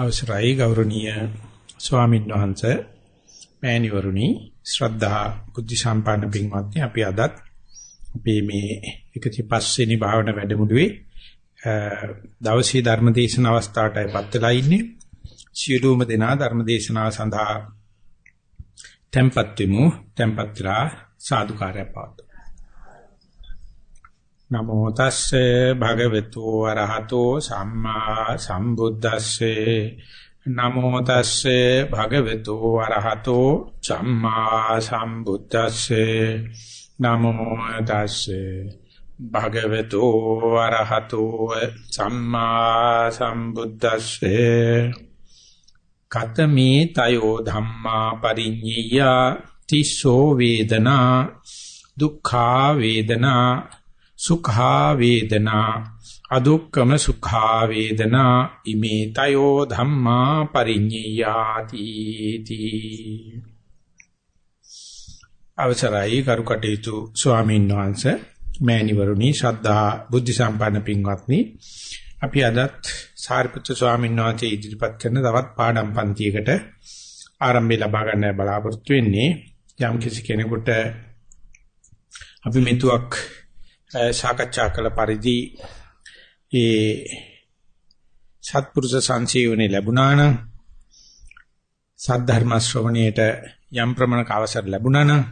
අවසරයි ගෞරවනීය ස්වාමීන් වහන්සේ මෑණිවරුනි ශ්‍රද්ධා බුද්ධ සම්පන්න පින්වත්නි අපි අදත් අපි මේ 105 වෙනි භාවනා වැඩමුළුවේ දවසේ ධර්ම දේශන අවස්ථාවටයිපත් වෙලා ඉන්නේ. සියලුම දෙනා ධර්ම දේශනාව සඳහා tempත් වෙමු. tempත් වෙලා සාදුකාරය පවතුමු නමෝ තස්සේ භගවතු වරහතෝ සම්මා සම්බුද්දස්සේ. නමෝ තස්සේ භගවතු වරහතෝ සම්මා සම්බුද්දස්සේ. නමෝ තස්සේ භගවතු වරහතෝ සම්මා සම්බුද්දස්සේ. කතමේ තයෝ ධම්මා පරිඤ්ඤය. තිස්සෝ වේදනා දුක්ඛා වේදනා සුඛා වේදනා අදුක්කම සුඛා වේදනා ඉමේ තයෝ ධම්මා පරිඤ්ඤයාති තී අවසරයි කරුකටේතු ස්වාමීන් වහන්සේ මෑණිවරුනි ශ්‍රද්ධා බුද්ධ සම්පන්න පින්වත්නි. අපි අදත් සාරිපුත්‍ර ස්වාමීන් වහන්සේ ඉදිරිපත් කරන තවත් පාඩම් පන්තියකට ආරම්භය ලබා ගන්න බලාපොරොත්තු වෙන්නේ. යම් කිසි කෙනෙකුට අපි මෙතුවක් සාකච්ඡා කළ පරිදි ඒ සත්පුරුෂ සංසීවණේ ලැබුණා නම් සද්ධර්ම ශ්‍රවණයට යම් ප්‍රමණක අවසර ලැබුණා නම්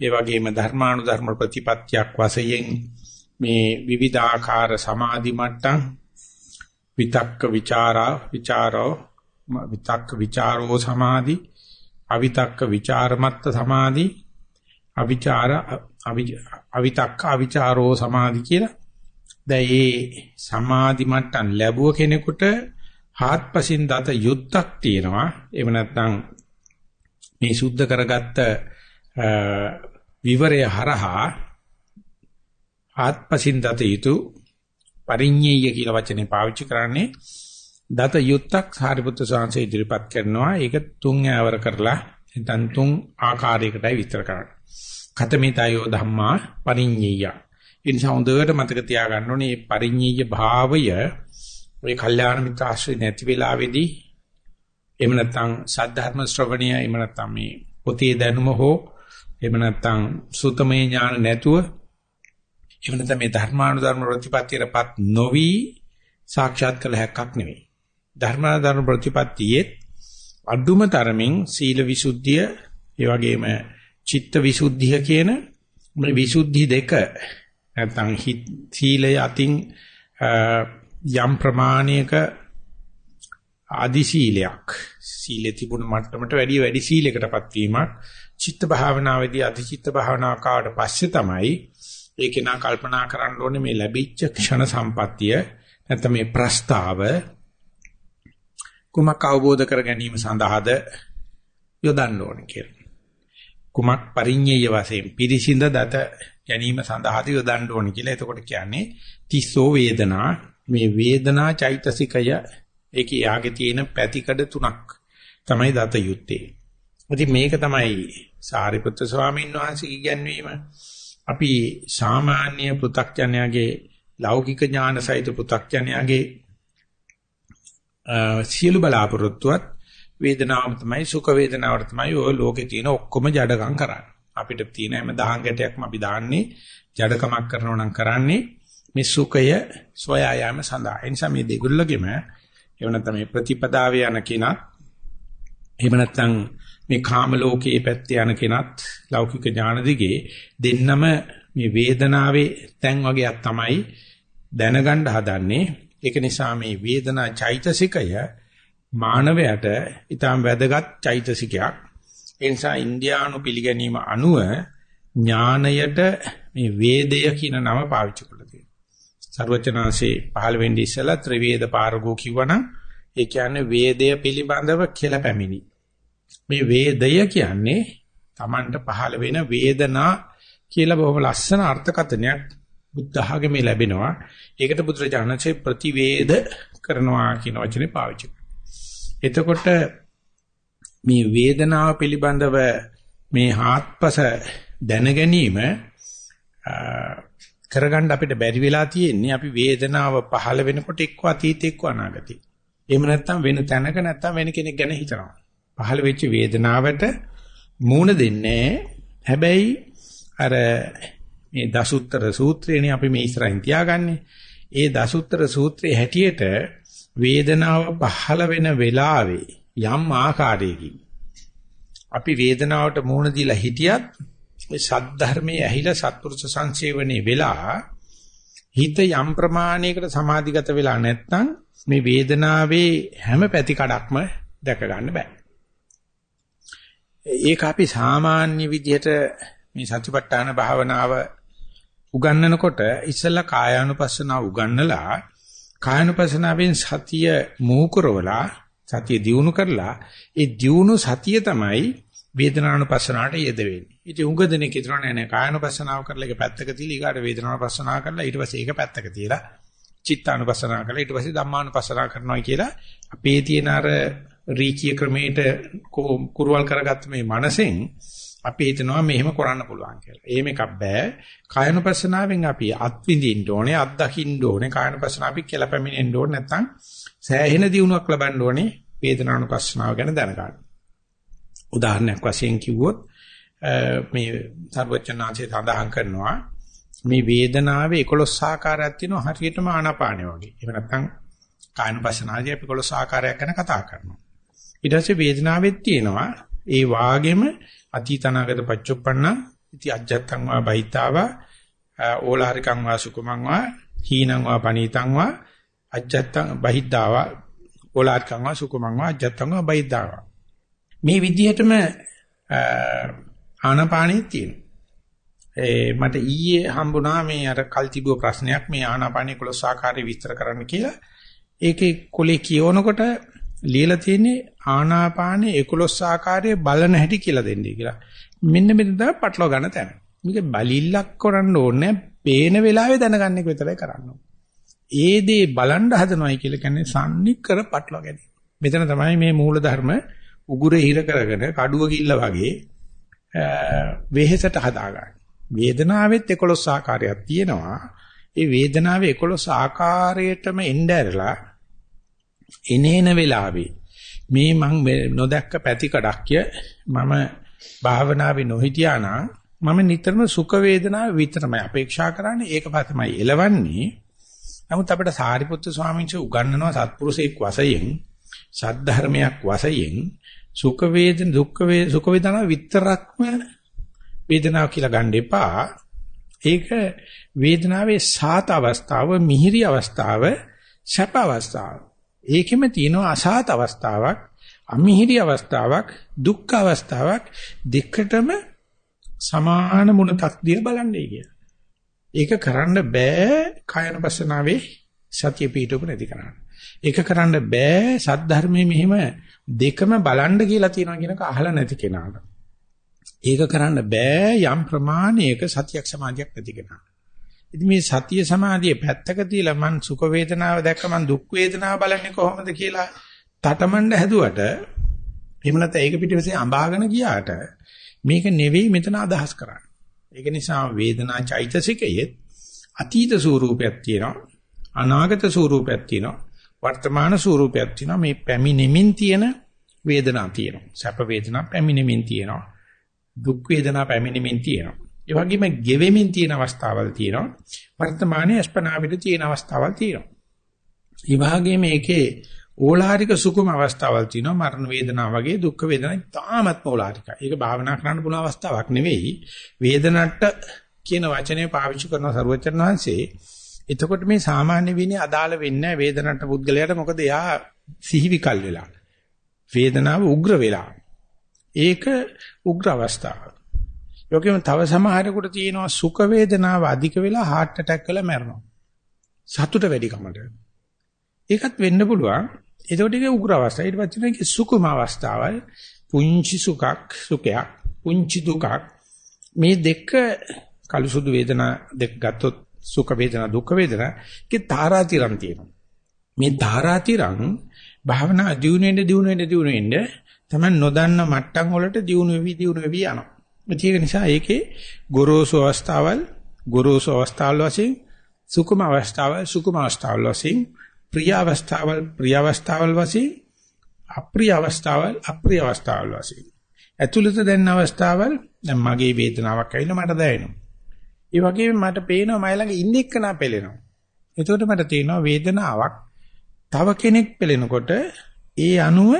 ඒ වගේම ධර්මානුධර්ම ප්‍රතිපත්තියක් වශයෙන් මේ විවිධාකාර සමාධි මට්ටම් විතක්ක ਵਿਚාරා ਵਿਚාරෝ විතක්ක ਵਿਚාරෝ සමාධි අවිතක්ක ਵਿਚාරමත්ත සමාධි අවිචාර අවිතක්ක අවිචාරෝ සමාධි කියලා. දැන් මේ සමාධි මට්ටම් ලැබුව කෙනෙකුට හාත්පසින් දත යුද්ධක් තියෙනවා. එහෙම නැත්නම් මේ සුද්ධ කරගත්ත විවරය හරහා හාත්පසින් දත යුතු පරිඤ්ඤය කියලා වචනේ පාවිච්චි කරන්නේ දත යුත්තක් සාරිපුත්‍ර සාංශය ඉදිරිපත් කරනවා. ඒක තුන් ඈවර කරලා නැත්නම් තුන් ආකාරයකටයි විස්තර කරන්නේ. කතමිතයෝ ධම්මා පරිඤ්ඤය. ඒ නිසා හොඳට මතක තියාගන්න ඕනේ මේ පරිඤ්ඤය භාවය ඔය කල්යාණ මිත්‍ර ආශ්‍රය නැති වෙලාවේදී එහෙම නැත්නම් සද්ධර්ම ශ්‍රවණය එහෙම නැත්නම් මේ පොතේ දැනුම හෝ එහෙම නැත්නම් සුතමේ ඥාන නැතුව එහෙම නැත්නම් මේ ධර්මානුධර්ම ප්‍රතිපත්තියටපත් නොවි සාක්ෂාත් කළ හැක්කක් නෙවෙයි. ධර්මානුධර්ම ප්‍රතිපත්තියේ අඩුම තරමින් සීල විසුද්ධිය ඒ වගේම චිත්ත විසුද්ධිය කියන මේ විසුද්ධි දෙක නැත්නම් සීලය අතින් යම් ප්‍රමාණයක ආදි සීලයක් සීලේ තිබුණ මට්ටමට වැඩිය වැඩි සීලයකටපත් වීමක් චිත්ත භාවනාවේදී අධි චිත්ත භාවනාව කාට පස්සේ තමයි ඒක නා කල්පනා කරන්න ඕනේ මේ ලැබිච්ච ක්ෂණ සම්පත්තිය නැත්නම් මේ ප්‍රස්තාව කුමක් අවබෝධ කර ගැනීම සඳහාද යොදන්න ඕනේ කියලා. කුමක් පරිඤ්ඤය වශයෙන් පිරිසිඳ දත ගැනීම සඳහා යොදන්න ඕනේ කියලා. එතකොට කියන්නේ තිස්සෝ වේදනා මේ වේදනා චෛතසිකය ඒකේ යාගේ තියෙන පැතිකඩ තුනක් තමයි දත යුත්තේ. ඉතින් මේක තමයි සාරිපුත්‍ර ස්වාමීන් වහන්සේ ඉගැන්වීම. අපි සාමාන්‍ය පෘථග්ජනයාගේ ලෞකික ඥාන සහිත පෘථග්ජනයාගේ සියලු බලාපොරොත්තුවත් වේදනාව තමයි සුඛ වේදනාවට තමයි ඔය ලෝකේ තියෙන ඔක්කොම ජඩකම් කරන්නේ. අපිට තියෙන හැම දහං ගැටයක්ම අපි දාන්නේ ජඩකමක් කරනවා නම් කරන්නේ මේ සුඛය සොයා යාම සඳහා. ඒ නිසා මේ දෙගොල්ලගෙම එහෙම නැත්නම් මේ ප්‍රතිපදාවේ යන කෙනා එහෙම නැත්නම් මේ කාම ලෝකයේ පැත්තේ යන කෙනත් ලෞකික ඥාන දිගේ දෙන්නම මේ වේදනාවේ තැන් වගේක් තමයි දැනගන්න හදන්නේ. ඒක නිසා මේ වේදනා චෛතසිකය මානවයට ඊටම වැදගත් චෛතසිකයක්. ඒ නිසා ඉන්දියානු පිළිගැනීම අනුව ඥානයට මේ වේදය කියන නම පාවිච්චි කරලා තියෙනවා. සර්වචනාංශේ පහළ වෙන්නේ ඉස්සලා ත්‍රිවේද පාරගෝ කිව්වනම් ඒ කියන්නේ වේදය පිළිබඳව කියලා පැමිණි. මේ වේදය කියන්නේ Tamanට පහළ වෙන වේදනා කියලා බොහොම ලස්සන අර්ථකථනයක් බුද්ධ ආගමේ ලැබෙනවා. ඒකට බුදුරජාණන්සේ ප්‍රතිවේද කරනවා කියන වචනේ පාවිච්චි එතකොට මේ වේදනාව පිළිබඳව මේ හාත්පස දැන ගැනීම කරගන්න අපිට බැරි වෙලා තියෙන්නේ අපි වේදනාව පහළ වෙනකොට එක්ක අතීතේ එක්ක අනාගතේ. එහෙම නැත්නම් වෙන තැනක නැත්නම් වෙන කෙනෙක් ගැන හිතනවා. පහළ වෙච්ච වේදනාවට මූණ දෙන්නේ හැබැයි අර මේ දසුත්තර සූත්‍රයනේ අපි මේ ඉස්සරහින් තියාගන්නේ. ඒ දසුත්තර සූත්‍රයේ හැටියට වේදනාව පහළ වෙන වෙලාවේ යම් ආකාරයකින් අපි වේදනාවට මූණ දීලා හිටියත් මේ සද්ධර්මයේ ඇහිලා සත්පුරුෂ සංසේවනේ වෙලා හිත යම් ප්‍රමාණයකට සමාධිගත වෙලා නැත්නම් මේ වේදනාවේ හැම පැති කඩක්ම දැක ගන්න බෑ. ඒක අපි සාමාන්‍ය විදිහට මේ සතිපට්ඨාන භාවනාව උගන්වනකොට ඉස්සෙල්ලා කායානුපස්සනාව උගන්වලා කායानुපස්සනාවෙන් සතිය මූකරවලා සතිය දියුණු කරලා ඒ දියුණු සතිය තමයි වේදනානුපස්සනාවට යෙද වෙන්නේ. ඉතින් උඟ දෙනෙක් හිතනවා නෑ නෑ කායानुපස්සනාව කරලා ඒක පැත්තක තියලා ඊගාට වේදනානුපස්සනාව කරලා ඊට පස්සේ ඒක පැත්තක තියලා චිත්තානුපස්සනාව කරලා ඊට පස්සේ ධම්මානුපස්සනාව කරනවා කියලා අපේ තියෙන අර රීකී ක්‍රමයට කුරුවල් කරගත්ත මේ මනසෙන් අපි හිතනවා මෙහෙම කරන්න පුළුවන් කියලා. එහෙම එකක් බෑ. කායනුපස්සනාවෙන් අපි අත් විඳින්න ඕනේ, අත් දකින්න ඕනේ. කායනුපස්සනාව අපි කියලා පැමිණෙන්න ඕනේ නැත්නම් සෑහෙන දියුණුවක් ලබන්න ඕනේ වේදනානුපස්සනාව ගැන දැනගන්න. උදාහරණයක් වශයෙන් කිව්වොත් මේ සර්වචනාංශය සඳහන් කරනවා මේ වේදනාවේ 11 ආකාරයක් තියෙනවා හරියටම ආනාපානය වගේ. එහෙම නැත්නම් කායනුපස්සනාවේදී අපි 11 ආකාරයක් ගැන කතා කරනවා. ඊට පස්සේ වේදනාවෙත් තියෙනවා ඒ වාගෙම අතීතනාගත පච්චුප්පන්න ඉති අජත්තං වා බහිතාවා ඕලාරිකං වා සුකුමං වා හීනං වා පනීතං වා අජත්තං බහිද්දාවා ඕලාරිකං වා සුකුමං වා අජත්තං වා බහිද්දාවා මේ විදිහටම ආනාපානෙ තියෙනවා. ඒ මට ඊයේ හම්බුණා මේ අර කල්තිබුව ප්‍රශ්නයක් මේ ආනාපානෙ 11 ආකාරي විස්තර කරන්න කියලා. ඒකේ කොලේ කියවනකොට ලියලා තියෙන්නේ ආනාපානේ 11 ආකාරයේ බලන හැටි කියලා දෙන්නේ කියලා. මෙන්න මෙතන තමයි පටලව ගන්න තැන. මේක බලිල්ලක් කරන්න ඕනේ පේන වෙලාවේ දැනගන්න එක විතරයි කරන්න ඒ දේ බලන් හදනවයි කියලා කියන්නේ සම්නිකර පටලව ගැනීම. මෙතන තමයි මේ මූල ධර්ම උගුරේ හිර කරගෙන කඩුව කිල්ල වගේ වෙහෙසට හදාගන්නේ. වේදනාවෙත් 11 ආකාරයක් තියෙනවා. ඒ වේදනාවේ 11 ආකාරයටම එnderලා එනේන වෙලාවේ. මේ මං නොදැක්ක පැතිකඩක්ය. මම භාවනාවේ නොහිටියා නම් මම නිතරම සුඛ වේදනාව විතරමයි අපේක්ෂා කරන්නේ. ඒක තමයි එලවන්නේ නමුත් අපිට සාරිපුත්තු ස්වාමීන් වහන්සේ උගන්වනවා සත්පුරුෂයෙක් වශයෙන් සද්ධර්මයක් වශයෙන් සුඛ වේදන දුක්ඛ වේ සුඛ වේදනාව විතරක්ම වේදනාව කියලා ගන්න එපා. ඒක වේදනාවේ සාත අවස්ථාව මිහිරි අවස්ථාව සැප අවස්ථාව. ඒකෙම තියෙනවා අසහත අවස්ථාවක්, අමිහිරි අවස්ථාවක්, දුක්ඛ අවස්ථාවක් දෙකටම සමාන මුණතක් දිහා බලන්නේ කියලා. ඒක කරන්න බෑ කායනපස්සනාවේ සතිය පිටුපු නැති කරන්න. ඒක කරන්න බෑ සද්ධර්මයේ මෙහිම දෙකම බලන්න කියලා තියෙනවා කියනක අහලා නැති කෙනාට. ඒක කරන්න බෑ යම් ප්‍රමාණයක සතියක් සමාධියක් නැති කෙනාට. ඉතින් මේ සතිය සමාධිය පැත්තක තියලා මං සුඛ වේදනාව දැක්ක මං දුක් වේදනාව බලන්නේ කොහොමද කියලා තටමඬ හැදුවට එහෙම නැත්නම් ඒක පිටිපස්සේ අඹාගෙන ගියාට මේක මෙතන අදහස් කරන්නේ. ඒක නිසා වේදනා චෛතසිකයේ අතීත ස්වරූපයක් තියෙනවා අනාගත ස්වරූපයක් තියෙනවා වර්තමාන ස්වරූපයක් තියෙනවා. මේ පැමිණෙමින් තියෙන වේදනා තියෙනවා. සැප වේදනා පැමිණෙමින් තියෙනවා. දුක් වේදනා පැමිණෙමින් තියෙනවා. ඒ වගේම ගෙවෙමින් තියෙන අවස්ථාවල් තියෙනවා. වර්තමානයේ අස්පනාවිද තියෙන අවස්ථාවල් තියෙනවා. ඒ වගේම මේකේ ඕලාරික සුකුම අවස්ථාවල් තියෙනවා. මරණ වේදනාව වගේ දුක් වේදනා තාමත් ඕලාරිකයි. ඒක භාවනා කරන්න පුළුවන් අවස්ථාවක් නෙවෙයි. වේදනට්ට කියන වචනය පාවිච්චි කරන සරුවචන වහන්සේ එතකොට මේ සාමාන්‍ය විනේ අදාළ වෙන්නේ වේදනට පුද්ගලයාට මොකද එයා සිහිවිකල් වෙලා වේදනාව උග්‍ර වෙලා ඒක උග්‍ර අවස්ථාවක් යෝගෙම තව සමහරෙකුට තියෙනවා සුඛ වේදනාව අධික වෙලා heart attack වෙලා මැරෙනවා. සතුට වැඩි කමට. ඒකත් වෙන්න පුළුවන්. ඒකට ඒක උග්‍ර අවස්ථාව. ඊට පස්සේ මේක සුකුම අවස්ථාවයි. පුංචි සුඛක් සුඛයක් පුංචි දුකක් මේ දෙක කළු සුදු වේදනා දෙක ගත්තොත් සුඛ වේදනා දුක්ඛ වේදනා කේ තාරාතිරම් තියෙනවා. මේ තාරාතිරම් භාවනා දියුණු වෙන්න දියුණු වෙන්න දියුණු වෙන්න තමයි නොදන්න මට්ටම් වලට දියුණු වෙවි දියුණු වෙවි යනවා. ඒක නිසා ඒකේ ගොරෝසු අවස්ථාවල් ගොරෝසු අවස්ථාවල් වශයෙන් සුකුම අවස්ථාවල් සුකුම අවස්ථාවල් වශයෙන් ප්‍රිය අවස්ථාවල් ප්‍රිය අවස්ථාවල් වශයෙන් අප්‍රිය අවස්ථාවල් අප්‍රිය අවස්ථාවල් වශයෙන් ඇතුළත දැනෙන අවස්ථාවල් දැන් මගේ වේදනාවක් ඇවිල්ලා මට දැනෙනවා. ඒ වගේම මට පේනවා මයි ළඟ ඉන්න එක්කනා පෙළෙනවා. එතකොට මට තේරෙනවා වේදනාවක් තව කෙනෙක් පෙළෙනකොට ඒ අණුව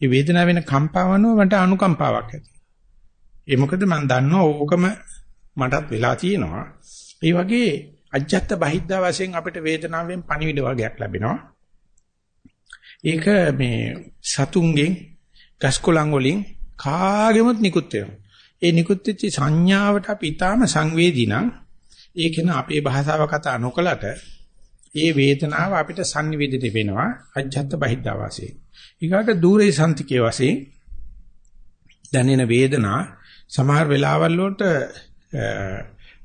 ඒ වේදනාව වෙන කම්පාවනව මට අනුකම්පාවක් ඇති. ඒ මොකද මම දන්නවා ඕකම මටත් වෙලා තියෙනවා. ඒ වගේ අජත්ත බහිද්දා වශයෙන් අපිට වේදනාවෙන් පණිවිඩ වගේක් ලැබෙනවා. ඒක මේ සතුන්ගෙන් ගස්කොලන් වලින් කාගෙමත් නිකුත් වෙනවා. ඒ නිකුත් වෙච්ච සංඥාවට අපි ඊටාම සංවේදී නම් ඒක න අපේ භාෂාව කතා නොකලට ඒ වේදනාව අපිට sannivedana වෙනවා අජ්ජත් බහිද්දා වාසේ. ඊගාට দূරේ සම්තිකයේ වශයෙන් දැනෙන වේදනා සමහර වෙලාවල් වලට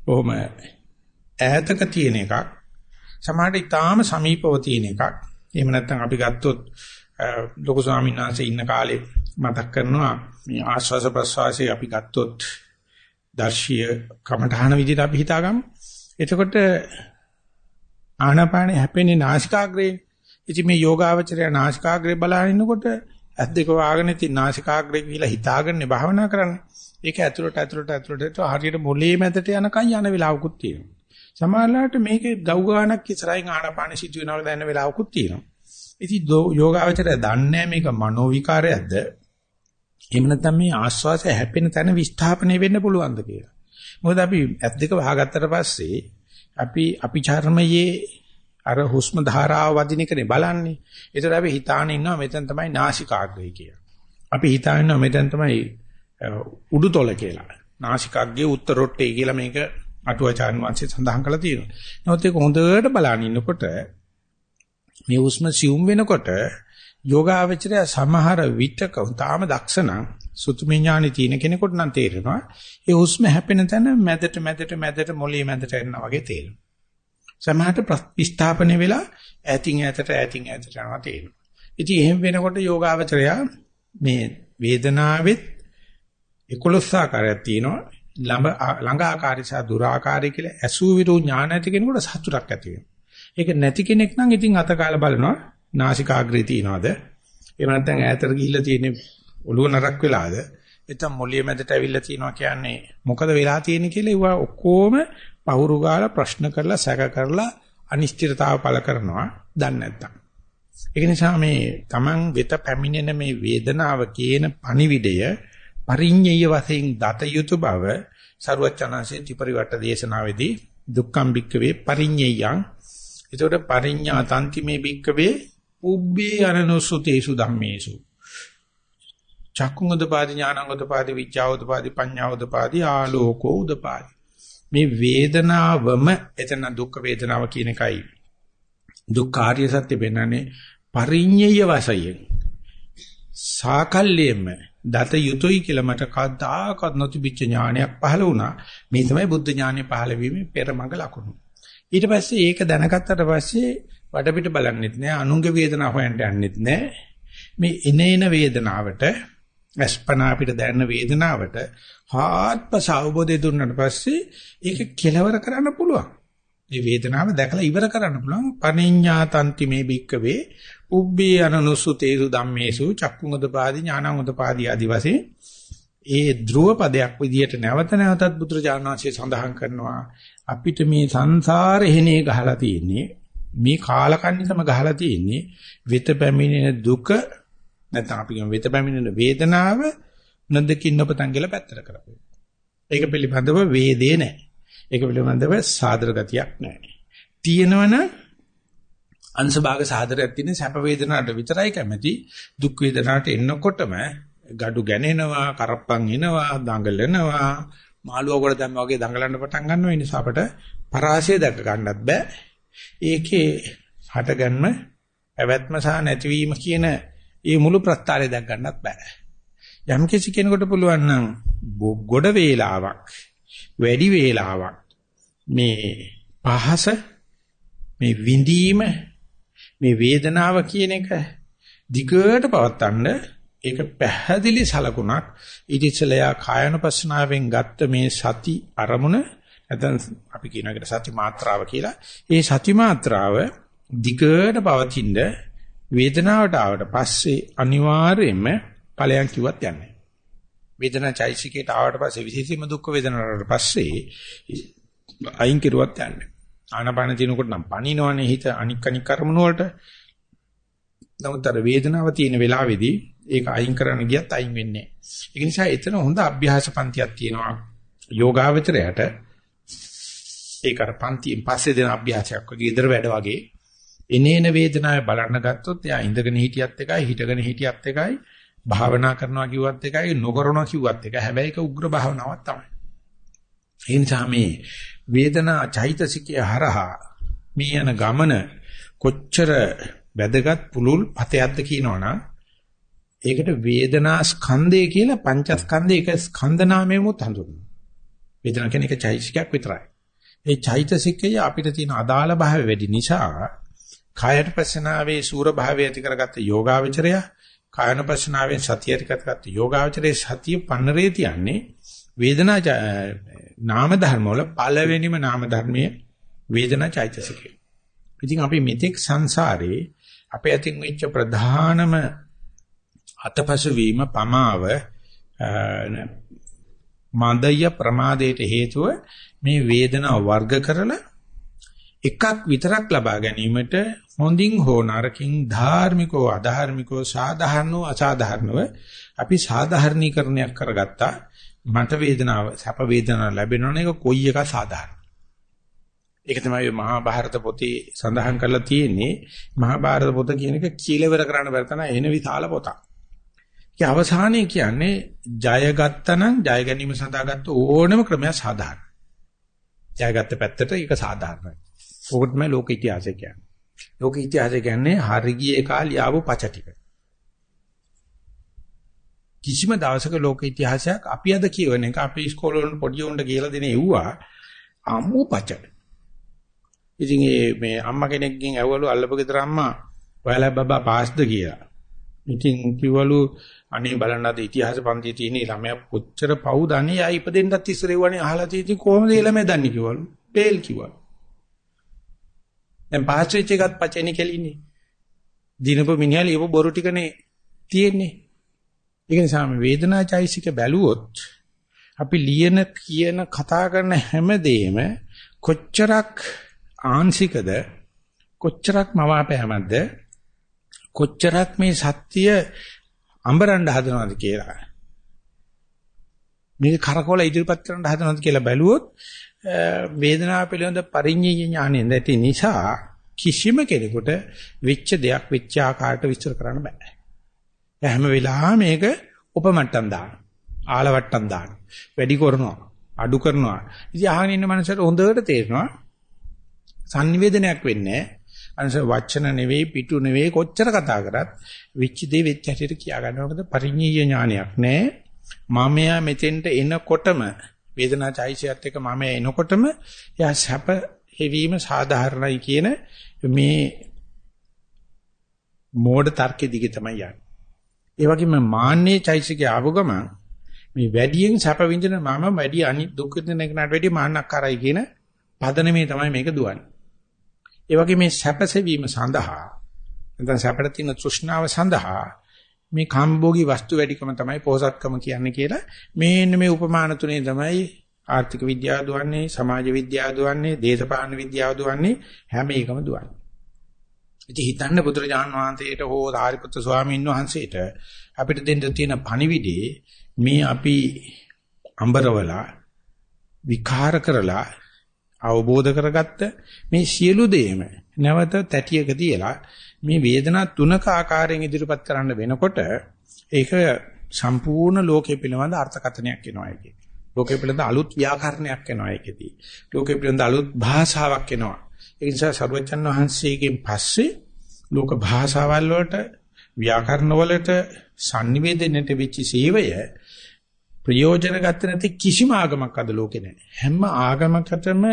බොහොම ඈතක තියෙන එකක් සමහරට ඊටාම සමීපව තියෙන එකක්. එහෙම නැත්නම් අපි ගත්තොත් ලොකු ස්වාමීන් වහන්සේ ඉන්න කාලේ මතක් කරනවා මේ ආශ්වාස ප්‍රශ්වාසයේ අපි ගත්තොත් දර්ශීය කමඨහන විදිහට අපි හිතාගමු. එතකොට ආනාපානෙ හැපෙන්නේ නාසිකාග්‍රේ. ඉතින් මේ යෝගාවචරය නාසිකාග්‍රේ බලන ඉන්නකොට ඇස් දෙක වහගෙන ඉතින් නාසිකාග්‍රේ කියලා හිතාගන්නේ භාවනා කරන්නේ. ඒක ඇතුළට ඇතුළට ඇතුළට හරියට මොලේ මැදට යනකන් යන වෙලාවකුත් තියෙනවා. සමහරවිට මේකේ ගව් ගානක් ඉස්සරහින් ආනාපාන සිදු වෙනවා දැනන වෙලාවකුත් තියෙනවා. ඉතින් යෝගාවචරය දන්නේ මේක මනෝ විකාරයක්ද? එහෙම නැත්නම් මේ ආස්වාසය හැපෙන තැන විස්ථාපනය වෙන්න පුළුවන්ද කියලා. මොකද අපි ඇස් දෙක වහගත්තට පස්සේ අපි අපි චර්මයේ අර හුස්ම ධාරාව වදින එකනේ බලන්නේ. ඒතර අපි හිතාන ඉන්නවා මෙතන තමයි නාසිකාග්‍රය කියලා. අපි හිතාන ඉන්නවා මෙතන තමයි උඩුතොල කියලා. නාසිකාග්‍රයේ උත්තරොට්ටේ කියලා මේක අටුවාචාන් වංශයේ සඳහන් කරලා තියෙනවා. නමුත් ඒක හොඳට බලන ඉන්නකොට මේ හුස්ම සියුම් වෙනකොට යෝගාවචරය සමහර විටක තාම දක්ෂණං සුතුමි ඥානෙ තියෙන කෙනෙකුට නම් තේරෙනවා ඒ හුස්ම හැපෙන තැන මැදට මැදට මැදට මොළේ මැදට එනවා වගේ තේරෙනවා. සමහරට ප්‍රතිස්ථාපන වෙලා ඈතින් ඈතට ඈතින් ඈතට යනවා තේරෙනවා. ඉතින් එහෙම වෙනකොට යෝගාවචරය මේ වේදනාවෙත් 11 ආකාරයක් තියෙනවා. ළඟ ළඟ ආකාරය සහ දුර ආකාරය කියලා ඇසු විරු ඥාන ඇති කෙනෙකුට සතුටක් ඇති වෙනවා. ඒක නැති කෙනෙක් නම් ඉතින් අතකාල බලනවා නාසිකාග්‍රේ තියනවාද? එහෙම නැත්නම් ඈතට ගිහිල්ලා තියෙන ඔළුව නරක් වෙලාද? නැත්නම් මොළිය මැදට ඇවිල්ලා තියෙනවා කියන්නේ මොකද වෙලා තියෙන්නේ කියලා ඒවා ඔක්කොම පහුරු ගාලා ප්‍රශ්න කරලා සැක කරලා අනිශ්චිතතාව පළ කරනවා දන්නේ නැත්තම්. ඒක නිසා මේ Taman වෙත පැමිණෙන මේ වේදනාව කියන පණිවිඩය පරිඤ්ඤය වශයෙන් දත යුතු බව සරුවචනාංශයේ ත්‍රිපරිවට්ට දේශනාවේදී දුක්ඛම් බික්කවේ පරිඤ්ඤයං. එතකොට පරිඤ්ඤා තන්ති මේ බික්කවේ උබ්බේ අනනුසුතේසු ධම්මේසු. චක්කුංගදපාදි ඥානංගදපාදි විචාවදපාදි පඤ්ඤාවදපාදි ආලෝකෝ උදපාදි මේ වේදනාවම එතන දුක් වේදනාව කියන එකයි. දුක්ඛාරිය සත්‍ය වෙනනේ පරිඤ්ඤය වශයෙන්. සාකල්යෙම දත යුතුයි කියලා මට කවදාකවත් නොතිබිච්ච ඥානයක් පහළ වුණා. මේ තමයි බුද්ධ ඥානය පහළ වීමේ පෙරමඟ ලකුණු. ඊට පස්සේ ඒක දැනගත්තට පස්සේ වටපිට බලන්නෙත් නෑ අනුංග වේදනාව හොයන්න යන්නෙත් නෑ. මේ එනේන වේදනාවට අස්පනා අපිට දැනෙන වේදනාවට හාත්පස අවබෝධය දුන්නාට පස්සේ ඒක කෙලවර කරන්න පුළුවන්. මේ වේදනාව දැකලා ඉවර කරන්න පුළුවන්. පනිඤ්ඤාතන්ති මේ බික්කවේ උබ්බේ අනනුසුතේසු ධම්මේසු චක්කුංගදපාදි ඥානංගදපාදි ආදි වශයෙන් ඒ ධ්‍රුව පදයක් විදියට නැවත නැවතත් බුදුරජාණන් වහන්සේ සඳහන් කරනවා අපිට මේ සංසාරේ හේනේ ගහලා තියෙන්නේ මේ කාලකන්නිකම ගහලා තියෙන්නේ වෙත පැමිණෙන දුක නැත්නම් අපි කියන වෙත පැමිණෙන වේදනාව නොදකින් නොපතන් කියලා පැත්තට කරපොයි. ඒක පිළිබඳව වේදේ නැහැ. ඒක පිළිබඳව සාදර ගතියක් නැහැ. තියෙනවන අංශභාග සාදරයක් තියෙන සැප වේදනාවට විතරයි කැමති දුක් වේදනාවට එන්නකොටම gadu ගැනෙනවා කරප්පන් එනවා දඟලනවා මාළුව කොට දැම්ම වගේ දඟලන්න පටන් ගන්නවා ඒ නිසා අපට පරාසය දැක ගන්නත් බෑ ඒකේ හටගන්ම පැවැත්ම සහ නැතිවීම කියන ඒ මුළු ප්‍රස්තාරය දැක් ගන්නත් බෑ. යම් කිසි කෙනෙකුට පුළුවන් නම් ගොඩ වේලාවක් වැඩි වේලාවක් මේ පහස මේ විඳීම මේ වේදනාව කියන එක දිගට පවත්තන්න ඒක පැහැදිලි සලකුණක් ඊට ඉස්සෙල්ලා කායනුපස්සනාවෙන් ගත්ත මේ සති අරමුණ නැත්නම් අපි කියන එකට සති මාත්‍රාව කියලා ඒ සති මාත්‍රාව දිගට පවතින වේදනාවට ආවට පස්සේ අනිවාර්යයෙන්ම ඵලයන් කිව්වත් යන්නේ. වේදනා චෛසිකේට ආවට පස්සේ විශේෂයෙන්ම දුක් වේදනාවට පස්සේ අයින් කෙරුවත් යන්නේ. ආනපාන දිනකොට නම් පණිනවනේ හිත අනික් අනික් කර්මන වලට. නමුත් අර වේදනාව තියෙන වෙලාවේදී ඒක අයින් කරන්න ගියත් අයින් වෙන්නේ නැහැ. ඒ නිසා එතන හොඳ අභ්‍යාස පන්තියක් තියෙනවා යෝගාවචරයට. ඒක අර පන්තියෙන් පස්සේ දෙන අභ්‍යාසයක් වගේ ඉදර වැඩ වගේ. එනේන වේදනාව බලන්න ගත්තොත් එයා ඉඳගෙන හිටියත් එකයි හිටගෙන හිටියත් එකයි භාවනා කරනවා කිව්වත් එකයි නොකරනවා කිව්වත් එකයි. හැබැයි ඒක උග්‍ර භාවනාවක් තමයි. ඒ නිසා මේ වේදනා චෛතසිකය හරහා මේ යන ගමන කොච්චර වැදගත් පුලුල් පතයක්ද කියනවනම් ඒකට වේදනා ස්කන්ධය කියලා පංචස්කන්ධය එක ස්කන්ධ නාමයෙන්මුත් හඳුන්වනවා. වේදනා කියන්නේ එක චෛතසිකයක් විතරයි. ඒ චෛතසිකය අපිට තියෙන අදාළ භාවය වැඩි නිසා කායයට පස්සනාවේ සූර භාවය ඇති කරගත්ත යෝගාවචරය කායනපස්සනාවෙන් සතිය ඇති කරගත්ත යෝගාවචරයේ සතිය පන්නරේ තියන්නේ වේදනා නාම ධර්ම වල පළවෙනිම නාම ධර්මයේ වේදනා චෛතසිකය. ඉතින් අපි මෙතෙක් සංසාරේ අපේ අතින් වෙච්ච ප්‍රධානම අතපසු වීම පමාව මන්දය ප්‍රමාදයට හේතුව මේ වේදනාව වර්ග කරලා එකක් විතරක් ලබා ගැනීමට හොඳින් හෝ නරකින් ධාර්මිකව අධාර්මිකව සාධාරණව අසාධාරණව අපි සාධාරණීකරණයක් කරගත්තා මට වේදනාව සැප වේදනාව ලැබෙනවනේ ඒක කොයි එක සාධාරණ. ඒක තමයි මහා භාරත පොතේ සඳහන් කරලා තියෙන්නේ මහා භාරත පොත කියන එක කීලවර කරන්න බැරි තරම් එන විශාල පොතක්. ඒ අවසානයේ කියන්නේ ජයගත්තනම් ජය ගැනීම සඳහා ගත්ත ඕනම ක්‍රමයක් සාධාරණ. ජයගත්ත පැත්තට ඒක සාධාරණයි. ඕකට තමයි ලෝක ඉතිහාසය කියන්නේ. ලෝක ඉතිහාසය කියන්නේ හරි ගියේ කාලිය ආපු පච ටික. කිසිම දවසක ලෝක ඉතිහාසයක් අපි අද කියවන එක අපේ ඉස්කෝලේ වල පොඩි උන්ට කියලා දෙන එව්වා අමු පච. ඉතින් මේ අම්මා කෙනෙක්ගෙන් ඇහුවලු අල්ලපු ගෙදර අම්මා ඔයාලා බබා පාස්ද කියලා. ඉතින් කිව්වලු අනේ බලන්න අද ඉතිහාස පන්තියේ තියෙන ළමයා කොච්චර පවුද අනේ ආ ඉපදෙන්නත් ඉස්සරෙව්වනේ අහලා තියෙති කොහොමද ඒ ළමයා දන්නේ කිව්වලු. පේල් කිව්වා. දැන් පාස් වෙච්ච එකත් පචේනේ කෙලින්නේ. දිනපො මිනිහා ලියපු බොරු ටිකනේ තියෙන්නේ. ඒක නිසා මේ වේදනාචෛසික බැලුවොත් අපි ලියන කියන කතා කරන හැමදේම කොච්චරක් ආංශිකද කොච්චරක් මවාපෑමක්ද කොච්චරක් මේ සත්‍ය අඹරන්න හදනවද කියලා මේක කරකවල ඉදිරිපත් කරන්න හදනවද කියලා බැලුවොත් වේදනාව පිළිබඳ පරිඤ්ඤය ඥානෙ නැති නිසා කිසිම කෙනෙකුට වෙච්ච දෙයක් වෙච්ච ආකාරයට විස්තර කරන්න බෑ. හැම වෙලාවෙම මේක උපමට්ටම් දාන. ආලවට්ටම් දාන. වැඩි කරනවා. අඩු කරනවා. ඉතින් අහගෙන ඉන්න මනසට හොඳට තේරෙනවා sannivedanayak වෙන්නේ අනස වචන නෙවෙයි පිටු නෙවෙයි කොච්චර කතා කරත් විච් දේ වෙච්ච හැටියට කියා ගන්නවා. මොකද පරිඤ්ඤය ඥානයක් නැහැ. මමයා මෙතෙන්ට එනකොටම වේදනා චෛසියත් එක්ක මම එනකොටම එයා සැප හෙවීම සාධාරණයි කියන මේ මෝඩ තර්කෙ දිගේ තමයි යන්නේ. ඒ වගේම මාන්නේ චෛසිකේ ආව ගමන් මේ වැඩියෙන් සැප විඳින මම වැඩි අනිත් දුක් විඳින එකනට වැඩි මාන්නක්කාරයි කියන පදනමේ තමයි මේක දුවන්නේ. ඒ වගේ මේ සැපසෙවීම සඳහා නැත්නම් සැපට තියෙන තෘෂ්ණාව සඳහා මේ කාමභෝගී වස්තු වැඩිකම තමයි පෝසත්කම කියන්නේ කියලා. මේන්න මේ උපමාන තුනේ තමයි ආර්ථික විද්‍යාව දුවන්නේ සමාජ විද්‍යාව දුවන්නේ දේශපාලන විද්‍යාව දුවන්නේ හැම එකම දුවන්නේ. ඉතින් හිතන්න බුදුරජාණන් වහන්සේට හෝ සාරිපුත්‍ර ස්වාමීන් වහන්සේට අපිට දෙන්න තියෙන පණිවිඩේ මේ අපි අඹරවලා විකාර කරලා අවබෝධ කරගත්ත මේ සියලු දේම නැවත තැටියක තියලා මේ වේදනා තුනක ආකාරයෙන් ඉදිරිපත් කරන්න වෙනකොට ඒක සම්පූර්ණ ලෝකේ පිළිබඳ අර්ථකථනයක් වෙනවා ඒකේ. ලෝකේ පිළිබඳ අලුත් ව්‍යාකරණයක් වෙනවා ඒකෙදී. ලෝකේ පිළිබඳ අලුත් භාෂාවක් එනවා. ඒ නිසා සර්වචන් වහන්සේගෙන් පස්සේ ලෝක භාෂාවල් වලට ව්‍යාකරණ වලට sannivedanයට වෙච්ච සේවය ප්‍රයෝජන ගත නැති කිසිම ආගමක් අද ලෝකේ නැහැ. හැම ආගමකටම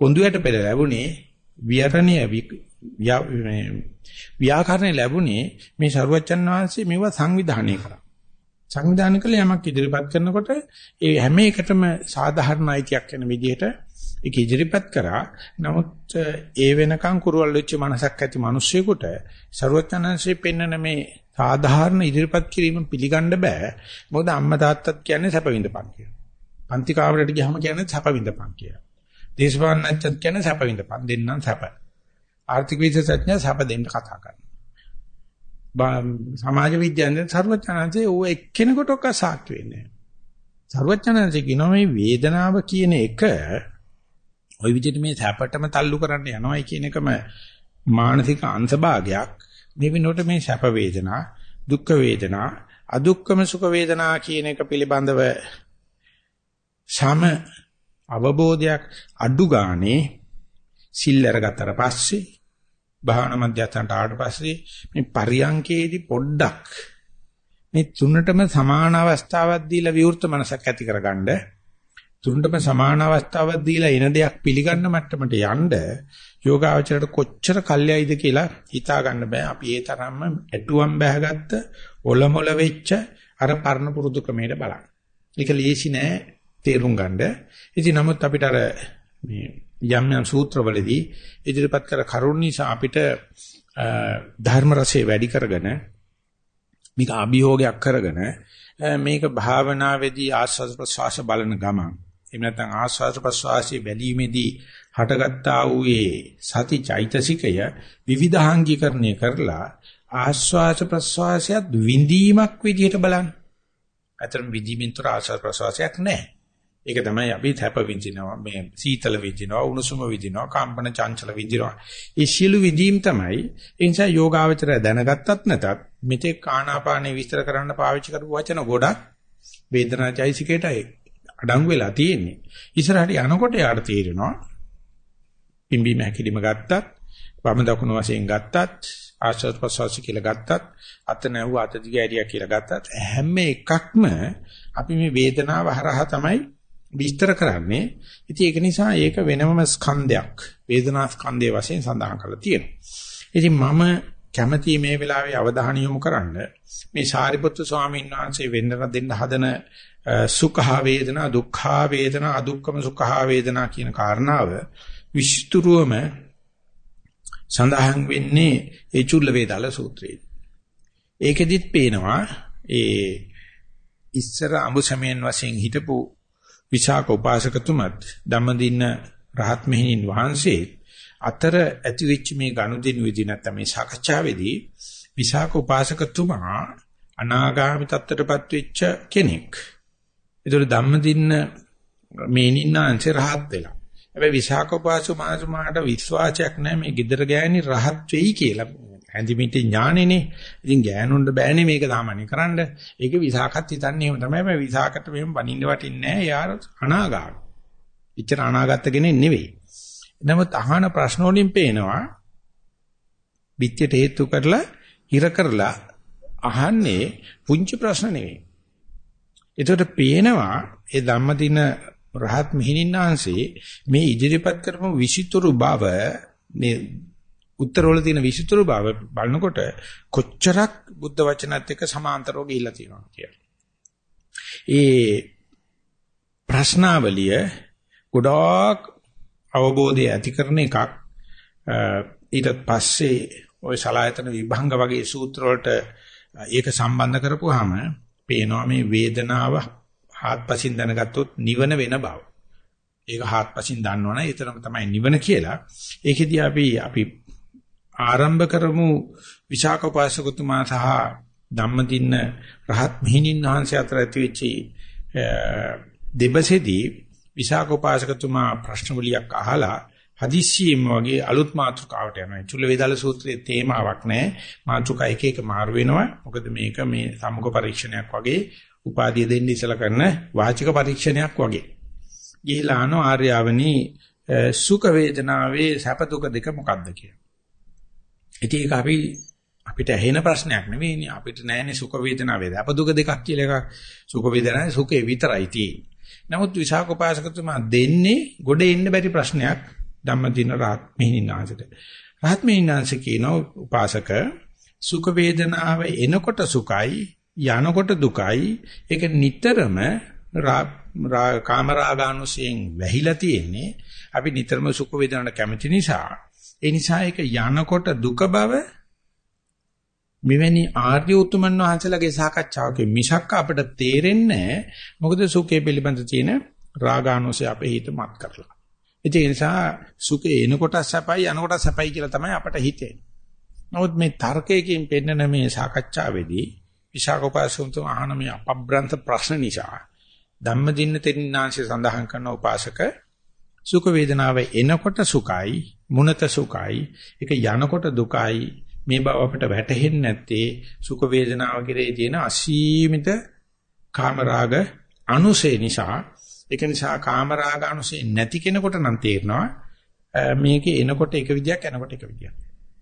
කොඳුයට පෙළ ලැබුණේ විහරණීය මේ ව්‍යාකරණ ලැබුණේ මේ සරුවච්චන් වහන්සේ මේවා සංවිධානය කළා. සංවිධානය කළ යමක් ඉදිරිපත් කරනකොට ඒ හැම එකටම සාධාරණ අයිතියක් වෙන විදිහට ඒක ඉදිරිපත් කරා. නමුත් ඒ වෙනකන් කුරුවල් වෙච්ච මනසක් ඇති මිනිස්සුෙකුට සරුවච්චන් වහන්සේ පෙන්වන මේ සාධාරණ ඉදිරිපත් කිරීම පිළිගන්න බෑ. මොකද අම්මා තාත්තත් කියන්නේ සැප විඳපන් කියලා. පන්ති කාමරයට ගියාම කියන්නේ සැප විඳපන් කියලා. දේශපාලනඥයත් කියන්නේ සැප විඳපන් දෙන්නම් සැපයි. ආර්ථික විද්‍යාඥයන් සැප දෙන්න කතා කරනවා. සමාජ විද්‍යාඥයන් සර්වඥාන්සේ ඌ එක්කෙනෙකුට ඔක සාක්ෂි වෙන්නේ. සර්වඥාන්සේ කියනවා මේ වේදනාව කියන එක ওই විදිහට මේ සැපටම තල්ලු කරන්න යනවායි කියන එකම මානසික අංශභාගයක්. මේ වෙනකොට මේ සැප වේදනා, දුක් වේදනා, අදුක්කම සුඛ වේදනා කියන එක පිළිබඳව සම අවබෝධයක් අඩු ගානේ සිල් අරගත්තට පස්සේ භාවනා මධ්‍යස්ථානට ආවට පස්සේ මේ පරියංකේදී පොඩ්ඩක් මේ තුනටම සමාන අවස්ථාවක් දීලා විවෘත මනසක් ඇති කරගන්න තුනටම සමාන අවස්ථාවක් දීලා එන දෙයක් පිළිගන්න මට්ටමට යන්න යෝගාවචරයට කොච්චර කල්යයිද කියලා හිතා ගන්න බෑ අපි ඒ තරම්ම ඇටුවම් බෑගත්ත ඔලොමොල වෙච්ච අර පරණ පුරුදු ක්‍රමයට බලන්න. ඒක ලේසි නෑ තේරුම් ගන්න. ඉතින් නමුත් අපිට අර මේ යම් යම් සූත්‍රවලදී ඉදිරිපත් කර කරුණ නිසා අපිට ධර්ම රසය වැඩි කරගෙන මේක අභියෝගයක් කරගෙන මේක භාවනාවේදී ආස්වාද ප්‍රසවාස බලන ගමන් එහෙම නැත්නම් ආස්වාද ප්‍රසවාසයේ බැලීමේදී හටගත්තා වූ ඒ සති චෛතසිකය විවිධාංගීකරණය කරලා ආස්වාද ප්‍රසවාසයත් විඳීමක් විදිහට බලන්න. අතරම විඳීමින්තර ආස්වාද ප්‍රසවාසයක් නැහැ. ඒක තමයි අපි තැප විඳිනවා මේ සීතල විඳිනවා උණුසුම විඳිනවා කම්පන චංචල විඳිනවා. ඒ සියලු විඳීම් තමයි ඒ නිසා යෝගාවචරය දැනගත්තත් නැතත් මෙතෙක් ආනාපානේ විස්තර කරන්න පාවිච්චි කරපු වචන ගොඩක් වේදනාචෛසිකයට අඩංගු වෙලා තියෙන්නේ. ඉස්සරහට යනකොට යාට තේරෙනවා පිම්බීම හැකිලිම ගත්තත් වම දකුණු වශයෙන් ගත්තත් ආශ්වාස ප්‍රශ්වාස කියලා ගත්තත් අත නැවුව අත දිග ඇරියා කියලා ගත්තත් හැම එකක්ම අපි මේ වේදනාව හරහා තමයි විස්තර කරන්නේ. ඉතින් ඒක නිසා ඒක වෙනම ස්කන්ධයක්. වේදනා ස්කන්ධයේ වශයෙන් සඳහන් කරලා තියෙනවා. ඉතින් මම කැමැති මේ වෙලාවේ අවධානය යොමු කරන්න මේ සාරිපුත්තු ස්වාමීන් වහන්සේ වෙන්නර දෙන්න හදන සුඛා වේදනා දුක්ඛා වේදනා අදුක්කම සුඛා වේදනා කියන කාරණාව විස්තරුවම සඳහන් වෙන්නේ ඒ චුල්ල වේදාල සූත්‍රයේ. ඒකෙදිත් පේනවා ඒ ඉස්සර අඹ සමයන් වශයෙන් හිටපු විශාක උපාසකතුමත් ධම්මදින්න රහත් මෙහෙණින් වහන්සේ අතර ඇතිවෙච්ච මේ ගනුදෙනු විදි නැත්නම් මේ සාකච්ඡාවේදී විශාක උපාසකතුමා අනාගාමි තත්ත්වයටපත් වෙච්ච කෙනෙක්. ඒතර ධම්මදින්න මේනින්නාංශ රහත් වෙලා. හැබැයි විශාක උපාසකතුමාට විශ්වාසයක් නැහැ මේ gedara ගෑණි රහත් වෙයි කියලා. හැඳිමිටි ඥානෙනේ. ඉතින් ගෑනුන්ට බෑනේ මේක සාමාන්‍ය කරන්න. ඒක විසාකත් හිතන්නේ එහෙම තමයි. හැබැයි විසාකට මෙහෙම බනින්න වටින්නේ නැහැ. යාර අනාගාමී. ඉච්චර අනාගත කෙනෙක් නෙවෙයි. නමුත් අහන ප්‍රශ්න වලින් පේනවා පිටියට හේතු කරලා හිර කරලා අහන්නේ පුංචි ප්‍රශ්න නෙවෙයි. ඒකට පේනවා ඒ ධම්මදින රහත් මිහිණින්නාංශේ මේ ඉදිරිපත් කරපු විසිතුරු බව මේ උත්තරවල තියෙන විසිතුරු බව බලනකොට කොච්චරක් බුද්ධ වචනත් එක්ක සමාන්තරව ගිහිල්ලා තියෙනවා කියලා. ඒ ප්‍රශ්නාවලිය ගොඩාක් අවබෝධය ඇති කරන එකක් ඊට පස්සේ ওই සලායතන විභංග වගේ සූත්‍ර වලට ඒක සම්බන්ධ කරපුවාම පේනවා මේ වේදනාව හාත්පසින් දැනගත්තොත් නිවන වෙන බව. ඒක හාත්පසින් දන්නවනේ ඒතරම තමයි නිවන කියලා. ඒකෙදී අපි අපි ආරම්භ කරමු විශාක උපාසකතුමා සහ ධම්මදින්න රහත් මිහිණින් වහන්සේ අතර ඇතිවෙච්ච දෙබසෙදී විශාක උපාසකතුමා ප්‍රශ්න වලියක් අහලා හදිස්සියෙම වගේ අලුත් මාතෘකාවට යනවා. චුල්ල වේදාල සූත්‍රයේ තේමාවක් නැහැ. මාතෘකා එක එක මාරු වෙනවා. මොකද මේක මේ සමුක පරීක්ෂණයක් වගේ උපාධිය දෙන්න ඉසලා කරන වාචික පරීක්ෂණයක් වගේ. ගිහිලා අනෝ ආර්යවනි සුඛ වේදනාවේ සැප දුක දෙක මොකක්ද කියලා. ඉතින් ඒක අපි අපිට ඇහෙන ප්‍රශ්නයක් නෙවෙයිනේ අපිට නැහැනේ සුඛ වේදනා වේද. අප දුක දෙකක් කියලා එකක්. සුඛ වේදනාවේ සුඛේ විතරයි තියෙන්නේ. නමුත් විසාක උපාසකතුමා දෙන්නේ ගොඩ එන්න බැරි ප්‍රශ්නයක් ධම්මදින රාත් මිහිණාංශට. රාත් මිහිණාංශ කියන උපාසක සුඛ වේදනාව එනකොට සුඛයි යනකොට දුකයි. ඒක නිතරම කාමරාගානුසයෙන් වැහිලා තියෙන්නේ. අපි නිතරම සුඛ වේදනාවට කැමති නිසා ඒ නිසා ඒක යනකොට දුක බව මෙවැනි ආර්ය උතුමන් වහන්සේලාගේ සාකච්ඡාවක මිසක් අපිට තේරෙන්නේ මොකද සුඛය පිළිබඳ තියෙන රාගානුසය අපේ හිත මත් කරලා. ඒ නිසා සුඛේ එනකොට සැපයි යනකොට සැපයි කියලා තමයි අපට හිතෙන්නේ. නමුත් මේ තර්කයකින් පෙන්නන මේ සාකච්ඡාවේදී විශාකෝපාසුන්තු අහන මේ අපබ්‍රන්ත ප්‍රශ්න නිසා ධම්මදින්න තෙන්නාංශය සඳහන් කරන උපාසක සුඛ වේදනාව එනකොට සුඛයි මුනත සුඛයි ඒක යනකොට දුකයි මේ බව අපිට වැටහෙන්නේ නැත්තේ සුඛ වේදනාව කෙරේ තියෙන අසීමිත කාමරාග අනුසේ නිසා ඒක නිසා කාමරාග අනුසේ නැති කෙනෙකුට නම් තේරෙනවා මේකේ එනකොට එක විදියක් යනකොට එක විදියක්.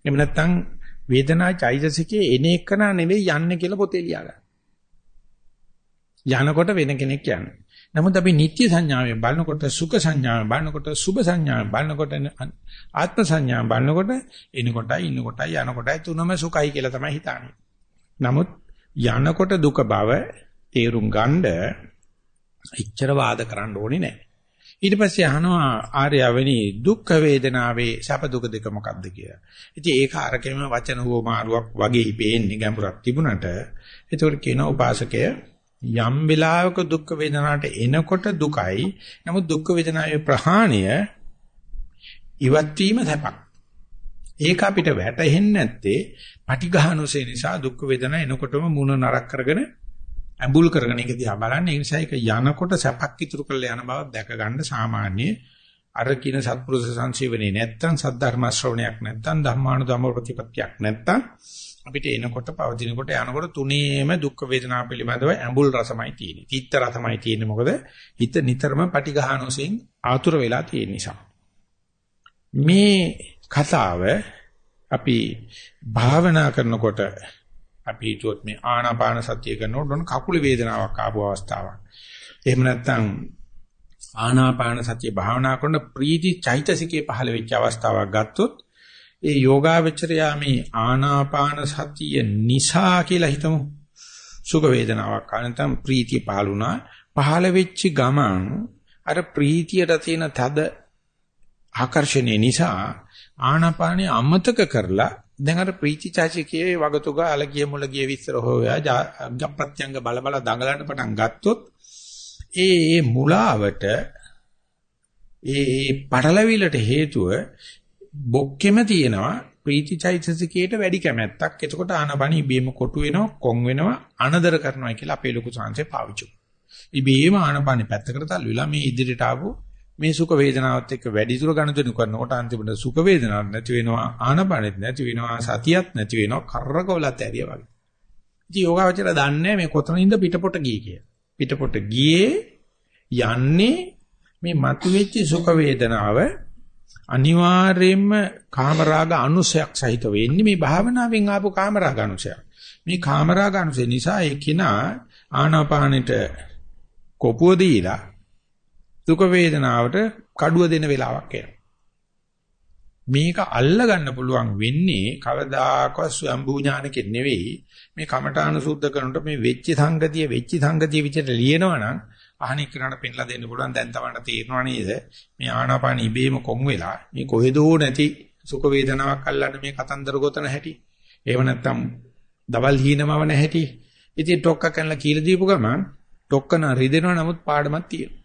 එහෙම නැත්නම් වේදනා චෛතසිකයේ එන එකන නෙවෙයි යන්නේ කියලා පොතේ ලියා ගන්න. යනකොට වෙන කෙනෙක් යන්නේ. නමුත් අපි නිත්‍ය සංඥාවෙන් බලනකොට සුඛ සංඥාවෙන් බලනකොට සුභ සංඥාවෙන් බලනකොට ආත්ම සංඥාවෙන් බලනකොට එනකොටයි ඉන්නකොටයි යනකොටයි තුනම සුඛයි කියලා තමයි හිතන්නේ. නමුත් යනකොට දුක බව තේරුම් ගන්න ඉච්ඡර වාද කරන්න ඕනේ නැහැ. ඊට පස්සේ අහනවා ආර්යවෙනි දුක් වේදනාවේ සැප දුක දෙක මොකක්ද කියලා. ඉතින් ඒක අරකෙම වචන හුවමාරුවක් වගේ පේන්නේ ගැඹුරක් තිබුණට ඒතකොට කියන උපාසකය යම් වෙලාවක දුක් වේදනාවට එනකොට දුකයි. නමුත් දුක් වේදනාවේ ප්‍රහාණය ඉවත් වීම සැපක්. ඒක අපිට වැටහෙන්නේ නැත්තේ පටිඝානුසේ නිසා දුක් වේදනා එනකොටම මුණ නරක කරගෙන ඇඹුල් කරගෙන ඒක දිහා බලන්නේ ඒ නිසා ඒක යනකොට සැපක් ඉතුරු කරලා යන බව දැක ගන්න සාමාන්‍ය අර කින සත්පුරුෂ සංසීවනේ නැත්තම් සද්ධර්ම ශ්‍රවණයක් නැත්තම් ධර්මානුධම්ම ප්‍රතිපත්තියක් නැත්තම් අපිට එනකොට පවතිනකොට යනකොට තුනේම දුක් වේදනා පිළිබඳව ඇඹුල් රසමයි තියෙන්නේ. තීත්ත රසමයි තියෙන්නේ මොකද හිත නිතරම පටිඝානෝසෙන් ආතුර වෙලා තියෙන නිසා. මේ කතාව අපි භාවනා කරනකොට අපි හිතුවොත් මේ ආනාපාන සතිය කරනකොට ඔන්න කකුලේ වේදනාවක් ආපු අවස්ථාවක්. එහෙම නැත්නම් ආනාපාන සතිය භාවනා කරන ප්‍රීති චෛතසිකේ පහළ වෙච්ච අවස්ථාවක් ගත්තොත් ඒ යෝගාවචරයා මේ ආනාපාන සතිය නිසා කියලා හිතමු. සුඛ වේදනාවක් නැත්නම් ප්‍රීතිය පහළුණා. පහළ වෙච්ච ගමන් අර ප්‍රීතියට තියෙන තද ආකර්ෂණය නිසා ආනාපානිය අමතක කරලා දැන් අර ප්‍රීතිචාචිකයේ වගතුග අලගිය මුලගිය විස්තර හොයා ප්‍රත්‍යංග බල බල දඟලන්න පටන් ගත්තොත් ඒ මුලාවට ඒ පටලවිලට හේතුව බොක්කෙම තියෙනවා ප්‍රීතිචෛතසිකයට වැඩි කැමැත්තක්. එතකොට ආනපන ඉබේම කොටු වෙනවා, කොන් වෙනවා, අනදර කරනවා කියලා අපේ ලොකු සංසේ පාවිච්චි කරනවා. ඉබේම ආනපන පැත්තකට තල්ලුලා මේ ඉදිරියට ආපු මේ සුඛ වේදනාවත් එක්ක වැඩි දුර ගණතුණු කරනකොට අන්තිමට සුඛ වේදනාවක් නැති වෙනවා ආනපනෙත් නැති වෙනවා සතියක් නැති වෙනවා කරකවලත් ඇරියා වගේ. ඉතින් යෝගාවචර දන්නේ මේ කොතනින්ද පිටපොට ගියේ කියලා. පිටපොට ගියේ යන්නේ මේ මතුවෙච්ච සුඛ වේදනාව අනිවාර්යයෙන්ම කාමරාග අනුසයක් සහිත වෙන්නේ මේ භාවනාවෙන් ආපු කාමරාග අනුසයක්. මේ කාමරාග අනුසය නිසා ඒ කිනා ආනාපානෙට කොපුව දීලා දුක වේදනාවට කඩුව දෙන වෙලාවක් එනවා. මේක අල්ල ගන්න පුළුවන් වෙන්නේ කවදාකවත් ස්වයම්බූ ඥානකෙ නෙවෙයි මේ කමඨාන සුද්ධ කරනකොට මේ වෙච්ච සංගතිය වෙච්ච සංගතිය විදිහට ලියනවනම් අහන එක්කනට පෙන්ලා දෙන්න පුළුවන්. දැන් තමයි තේරෙනව නේද? මේ ආනාපාන ඉබේම කොන් වෙලා මේ කොහෙදෝ නැති සුඛ වේදනාවක් අල්ලන්න මේ කතන්දර ගොතන හැටි. එහෙම නැත්නම් දවල් හීනමව නැහැටි ඉතින් ටොක්ක කරලා කියලා දීපු ගමන් ටොක්කන රිදෙනවා නමුත් පාඩමක් තියෙනවා.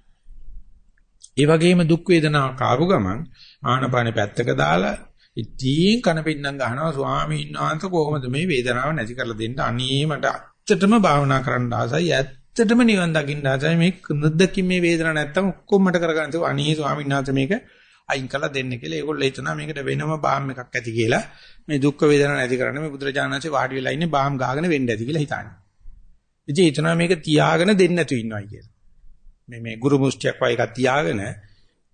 ඒ වගේම දුක් වේදනාවක් ආපු ගමන් ආනාපානෙ පැත්තක දාලා ඉතින් කනපින්නම් ගහනවා ස්වාමීන් වහන්සේ කොහොමද මේ වේදනාව නැති කරලා දෙන්න? අනේ මට අච්චටම භාවනා කරන්න ආසයි. ඇත්තටම නිවන් දකින්න ආසයි. මේ නොදකින් මේ වේදනාව නැත්තම් ඔක්කොම මට කරගන්න තියෙනවා අනේ ස්වාමීන් වහන්සේ මේක අයින් කරලා දෙන්න කියලා. ඒගොල්ලෝ හිතනවා මේකට වෙනම බාම් එකක් ඇති කියලා. මේ දුක් වේදනාව නැති කරන්න මේ බුදුරජාණන්සේ වාඩි වෙලා ඉන්නේ බාම් ගාගෙන වෙන්න ඇති කියලා හිතන්නේ ඉතින් හිතනවා මේක තියාගෙන දෙන්න නැතු ඉන්නවයි කියලා. මේ මේ ගුරු මුස්තියක් වගේ එකක් තියාගෙන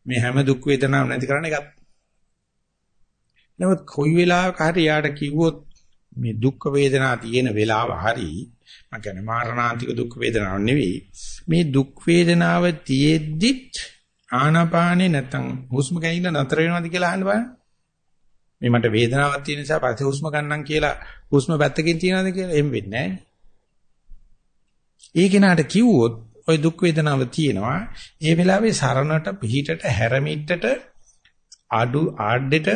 මේ හැම දුක් වේදනාවක් නැති කරන්න එකක්. නමුත් කොයි වෙලාවක හරි යාට කිව්වොත් මේ දුක් වේදනා තියෙන වෙලාව හරි මම කියන්නේ මාරණාන්තික දුක් වේදනාවක් නෙවෙයි. මේ දුක් වේදනාව තියෙද්දිත් ආනාපානේ නැත්තම් හුස්ම ගැනීම නතර වෙනවද කියලා අහන්න බලන්න. මේ මට වේදනාවක් තියෙන නිසා පස්සේ හුස්ම ගන්නම් කියලා හුස්ම පැත්තකින් තියනවද කියලා එහෙම වෙන්නේ නැහැ. ඒ කෙනාට කිව්වොත් ওই දුක් වේදනාව තියෙනවා. ඒ වෙලාවේ සරණට පිහිටට හැරමිටට අඩු ආඩෙට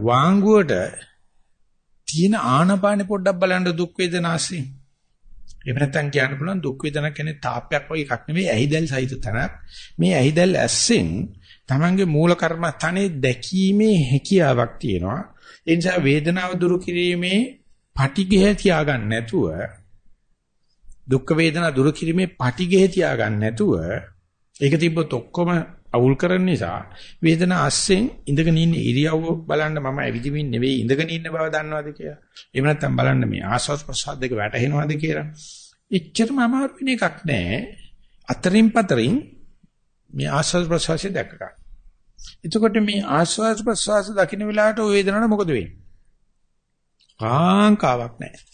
වාංගුවට තියෙන ආනපානෙ පොඩ්ඩක් බලන්න දුක් වේදනාසි. එහෙම නැත්නම් කියන්න පුළුවන් දුක් වේදනා කියන්නේ තාප්පයක් වගේ එකක් නෙවෙයි ඇහිදල් සහිත තැනක්. මේ ඇහිදල් ඇස්සෙන් Tamange මූල කර්මස්ථානයේ දැකීමේ හැකියාවක් තියෙනවා. ඒ නිසා වේදනාව දුරු කිරීමේ පටිඝය තියාගන්න නැතුව දුක් වේදනා දුරු කිරීමේ පටිඝය තියාගන්න නැතුව ඒක තිබ්බොත් ඔක්කොම අවුල් කරන නිසා වේදනා අස්සෙන් ඉඳගෙන ඉන්න ඉරියව්ව බලන්න මම ඇවිදිමින් නෙවෙයි ඉඳගෙන ඉන්න බව දන්නවද කියලා. එහෙම නැත්නම් බලන්න මේ ආස්වාද ප්‍රසාද දෙක වැටහෙනවද කියලා. එච්චරම අමාරු වෙන එකක් නෑ. අතරින් පතරින් මේ ආස්වාද ප්‍රසවාසය දැක ගන්න. එතකොට මේ ආස්වාද ප්‍රසවාස දකින්න වෙලාවට ওই වේදනාවට මොකද වෙන්නේ? කාංකාවක් නැහැ.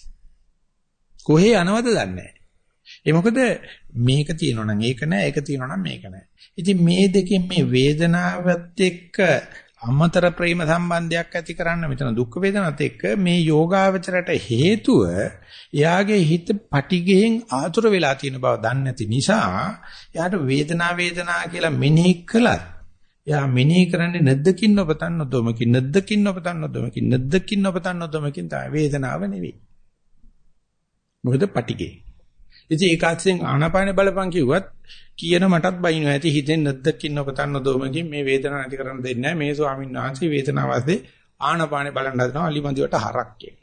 කොහේ යනවද දන්නේ නැහැ. ඒ මොකද? මේක තියෙනවා නම් ඒක නැහැ ඒක තියෙනවා නම් මේක නැහැ. ඉතින් මේ දෙකෙන් මේ වේදනාවත් එක්ක අමතර ප්‍රේම සම්බන්ධයක් ඇති කරන්න මෙතන දුක් වේදනත් එක්ක මේ යෝගාවචරයට හේතුව එයාගේ හිත පටිගෙන් ආතුර වෙලා තියෙන බව දන්නේ නැති නිසා එයාට වේදනා වේදනා කියලා මෙනෙහි කළත් එයා මෙනෙහි කරන්නේ නැද්දකින් ඔබතන් නොදොමකින් නැද්දකින් ඔබතන් නොදොමකින් නැද්දකින් ඔබතන් නොදොමකින් තමයි වේදනාව නෙවෙයි. මොකද පටිගේ ඉතින් ඒකාත්යෙන් ආනාපාන බලපං කිව්වත් කියන මටත් බයිනෝ ඇති හිතෙන් නැද්දකින් ඔබතන් නොදොමකින් මේ වේදනාව නැති කරන්න දෙන්නේ නැහැ මේ ස්වාමීන් වහන්සේ වේදනාව ඇස්සේ ආනාපානේ බලන් හදනවා අලිමන්දිවට හරක් කියන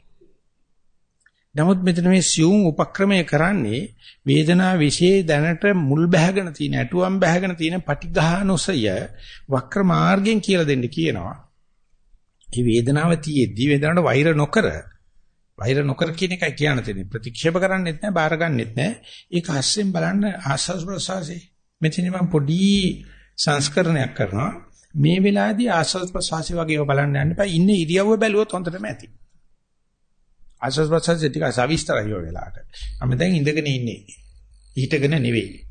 නමුත් මෙතන මේ සියුම් උපක්‍රමය කරන්නේ වේදනා විශේෂ දැනට මුල් බැහැගෙන තියෙන ඇටුවම් බැහැගෙන තියෙන පටිඝානොසය වක්‍ර මාර්ගයෙන් කියලා දෙන්න කියනවා. මේ වේදනාව තියෙද්දි වේදනාවට වෛර නොකර වෛර නොකර කියන එකයි කියන්න තියෙන්නේ. ප්‍රතික්ෂේප කරන්නෙත් නැහැ, බාර ගන්නෙත් නැහැ. ඒක අස්සෙන් බලන්න ආස්වාස් ප්‍රසවාසී. මෙතන මම පොඩි සංස්කරණයක් කරනවා. මේ වෙලාවේදී ආස්වාස් ප්‍රසවාසී වගේව බලන්න යන්න එපා. ඉන්නේ ඉරියව්ව බැලුවොත් හොඳටම ඇති. ආස්වාස් ප්‍රසවාසී ටික සවිස්තරයි ඔය වෙලාවට. මම දැන් ඉඳගෙන ඉන්නේ. හිටගෙන නෙවෙයි.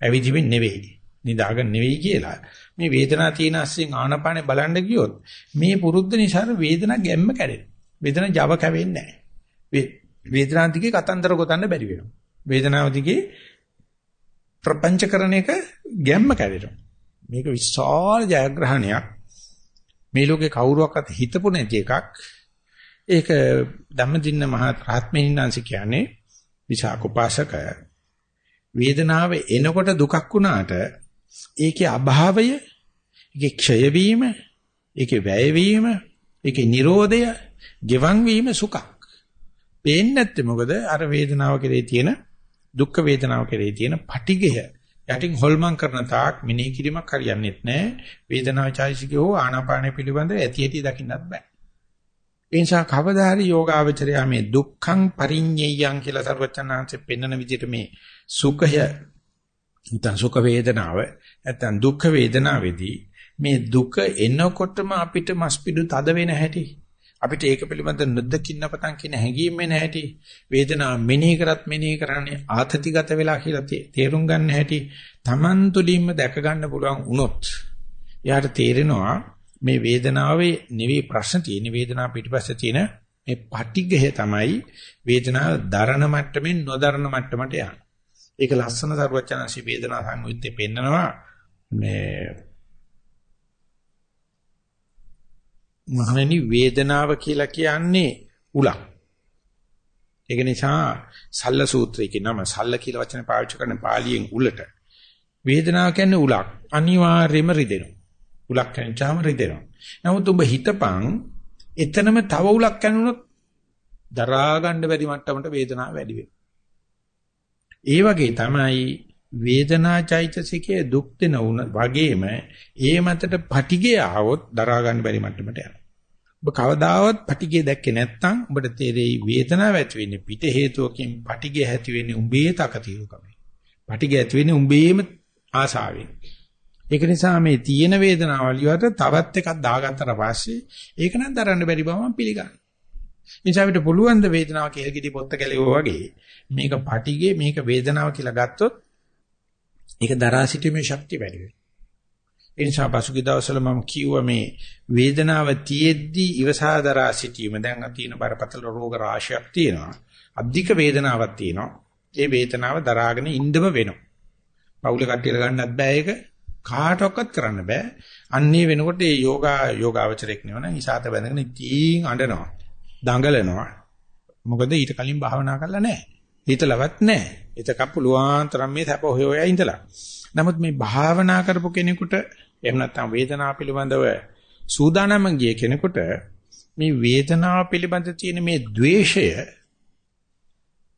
ඇවිදිමින් නෙවෙයි. නිදාගෙන නෙවෙයි කියලා. මේ වේදනාව තියෙන අස්සෙන් ආනපානේ බලන්න ගියොත් මේ පුරුද්ද නිසා වේදනාව ගැම්ම කැඩෙනවා. වේදනාව Java කැවෙන්නේ නැහැ. වේදනාව දිගේ කතන්දර ගොතන්න බැරි වෙනවා. වේදනාව දිගේ ප්‍රපංචකරණ එක ගැම්ම කැඩෙනවා. මේක විශාල ජයග්‍රහණයක්. මේ ලෝකේ කවුරුවක්වත් හිතපො නැති එකක්. ඒක ධම්මදින්න මහ රහත්මීන්නාංශ කියන්නේ විසාක උපාසක වේදනාව එනකොට දුකක් වුණාට ඒකේ අභාවය ඒකේ ක්ෂය වීම ඒකේ වැය වීම ඒකේ Nirodhaය ගෙවන් වීම සුඛක් පේන්නේ නැත්තේ මොකද? අර වේදනාව කෙරේ තියෙන දුක් වේදනාව කෙරේ තියෙන පටිඝය යටින් හොල්මන් කරන තාක් මිනී කිරීමක් හරියන්නේත් නැහැ වේදනාව චෛසිකේ හෝ ආනාපාන පිළිබඳව ඇති ඇති දකින්නත් බෑ. ඒ නිසා කවදා හරි යෝගාවචරය මේ දුක්ඛං පරිඤ්ඤයං කියලා සර්වචනාංශෙ පෙන්වන විදිහට මේ සුඛය නැත්නම් සුඛ වේදනාව නැත්නම් දුක්ඛ වේදනාවේදී මේ දුක එනකොටම අපිට මස්පිඩු තද වෙන හැටි. අපිට ඒක පිළිබඳ නොදකින්න පතන් කියන හැඟීම් වෙන හැටි වේදනාව මෙනෙහි කරත් මෙනෙහි කරන්නේ ආතතිගත වෙලා කියලා තේරුම් ගන්න හැටි Taman තුලින්ම දැක ගන්න පුළුවන් වුණොත් එයාට තේරෙනවා මේ වේදනාවේ නෙවෙයි ප්‍රශ්න තියෙන වේදනාව පිටිපස්සේ තියෙන මේ පටිඝය තමයි වේදනාව දරණ මට්ටමින් නොදරණ මට්ටමට යන්නේ. ඒක ලස්සන සරුවචනසි වේදනා සංයුත්තේ පෙන්නනවා මේ මහණෙනි වේදනාව කියලා කියන්නේ උලක්. ඒක නිසා සල්ල සූත්‍රයේ නම සල්ල කියලා වචන පාවිච්චි කරන පාලියෙන් උලට. වේදනාව කියන්නේ උලක්. අනිවාර්යයෙන්ම රිදෙනවා. උලක් කැංචාම රිදෙනවා. නමුත් ඔබ හිතපන් එතනම තව උලක් කැණුනොත් දරා ගන්න බැරි මට්ටමට වේදනාව වැඩි වෙනවා. ඒ වගේ තමයි වේදනා චෛතසිකයේ දුක් දෙන උන වගේම ඒ මතට පටිගය ආවොත් දරා ගන්න බැරි මට්ටමට යනවා. ඔබ කවදාවත් පටිගය දැක්කේ නැත්නම් ඔබට තේරෙයි වේදනාව ඇති වෙන්නේ පිට හේතුවකින් පටිගය ඇති වෙන්නේ උඹේ තකතිරුකමයි. පටිගය ඇති වෙන්නේ උඹේම ආසාවෙන්. ඒක නිසා මේ තියෙන වේදනාවල් ඉවරට තවත් එකක් දාගත්තට පස්සේ ඒක නම් දරන්න බැරි බව මම පිළිගන්නවා. නිසා අපිට පුළුවන් ද වේදනාව කෙල්ගිටි පොත්ත කැලේවා වගේ මේක පටිගේ මේක වේදනාව කියලා ගත්තොත් ඒක දරා සිටීමේ ශක්තිය වැඩි වෙනවා. ඒ නිසා පසුගිය දවස්වල මම කිව්වා මේ වේදනාව තියෙද්දි ඉවසා දරා සිටීම දැන් තියෙන බරපතල රෝග රාශියක් තියෙනවා. අධික වේදනාවක් තියෙනවා. ඒ වේදනාව දරාගෙන ඉඳම වෙනවා. පවුල කට්ටියට ගන්නත් බෑ ඒක කාටවත් කරන්න බෑ. අන්නේ වෙනකොට මේ යෝගා යෝගාවචරයක් නෙවනම් ඉසాత බැඳගෙන ඉතින් අඬනවා. දඟලනවා. මොකද ඊට කලින් භාවනා කරලා නැහැ. හිතලවත් නැහැ. එතක පුළුවන් තරම් මේ සැප හොය හොයා ඉඳලා. නමුත් මේ භාවනා කරපු කෙනෙකුට එහෙම නැත්නම් වේදනාව පිළිබඳව සූදානම් ගිය කෙනෙකුට මේ වේදනාව පිළිබඳ තියෙන මේ द्वේෂය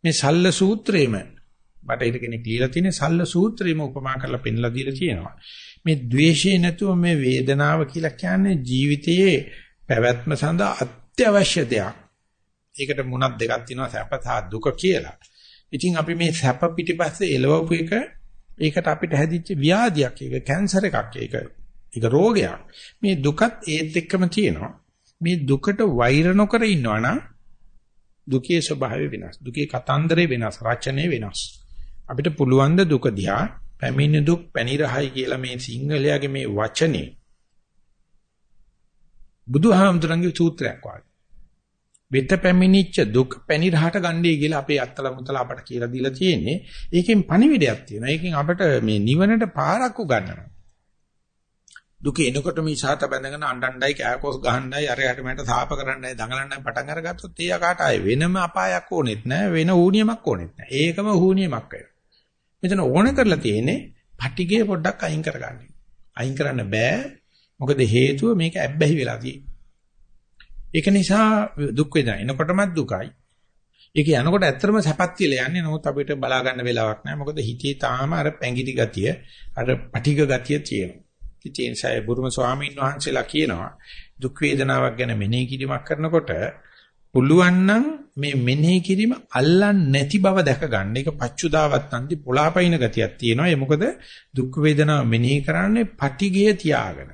මේ සල්ල සූත්‍රයේම බටහිර කෙනෙක් ලියලා තියෙන සල්ල සූත්‍රයේම උපමා කරලා පෙන්ලා දීලා තියෙනවා. මේ द्वේෂය නැතුව මේ වේදනාව කියලා කියන්නේ ජීවිතයේ පැවැත්ම සඳහා අත්‍යවශ්‍ය දෙයක්. ඒකට මුණක් දෙකක් තියෙනවා සැප සහ දුක කියලා. ඉතින් අපි මේ සැප පිටිපස්සේ එලවපු එක ඒකට අපිට හැදිච්ච ව්‍යාධියක් ඒක කැන්සර් එකක් ඒක ඒක රෝගයක්. මේ දුකත් ඒත් එක්කම තියෙනවා. මේ දුකට වෛර නොකර ඉන්නවා නම් දුකේ ස්වභාවය වෙනස්. දුකේ කතන්දරේ වෙනස්, රචනය වෙනස්. අපිට පුළුවන් ද දුක දිහා පැමිණි දුක් පැනිරහයි කියලා මේ සිංහලයාගේ මේ වචනේ බුදුහාමුදුරන්ගේ සූත්‍රයක් වගේ. වෙත පැමිණිච්ච දුක් පැනිරහට ගන්නේ කියලා අපේ අත්තල මුතල අපට කියලා දීලා තියෙන්නේ. ඒකෙන් පණිවිඩයක් තියෙනවා. ඒකෙන් අපට මේ නිවනට පාරක් උගන්වනවා. දුක එනකොට මේ සාත බැඳගෙන අඬණ්ඩයි කෑකොස් ගහන්නයි අරයට මට සාප කරන්නයි දඟලන්නයි පටන් අරගත්තොත් ඒ යකාට ආයේ වෙනම අපායක් ඕනෙත් නැහැ වෙන ඌනියමක් ඕනෙත් නැහැ ඒකම ඌනියමක් වෙනවා මෙතන ඕන කරලා තියෙන්නේ පටිගය පොඩ්ඩක් අයින් කරගන්න අයින් කරන්න බෑ මොකද හේතුව මේක ඇබ්බැහි වෙලා තියෙන්නේ ඒක නිසා දුක් වේදනා එනකොටමත් දුකයි ඒක යනකොට ඇත්තටම සැපත් කියලා යන්නේ නමුත් අපිට බලා ගන්න වෙලාවක් නැහැ මොකද හිතේ තාම අර පැංගිටි ගතිය අර පටිග ගතිය තියෙනවා ඉතින් ඒ නිසා බුරුම ස්වාමීන් වහන්සේලා කියනවා දුක් වේදනාවක් ගැන මෙනෙහි කිරීමක් කරනකොට පුළුවන් නම් මේ මෙනෙහි කිරීම අල්ලන්නේ නැති බව දැක ගන්න. ඒක පච්චුදාවත් නැන්දි පොළාපයින් ගතියක් තියෙනවා. ඒ මොකද දුක් වේදනාව මෙනෙහි කරන්නේ පටිගය තියාගෙන.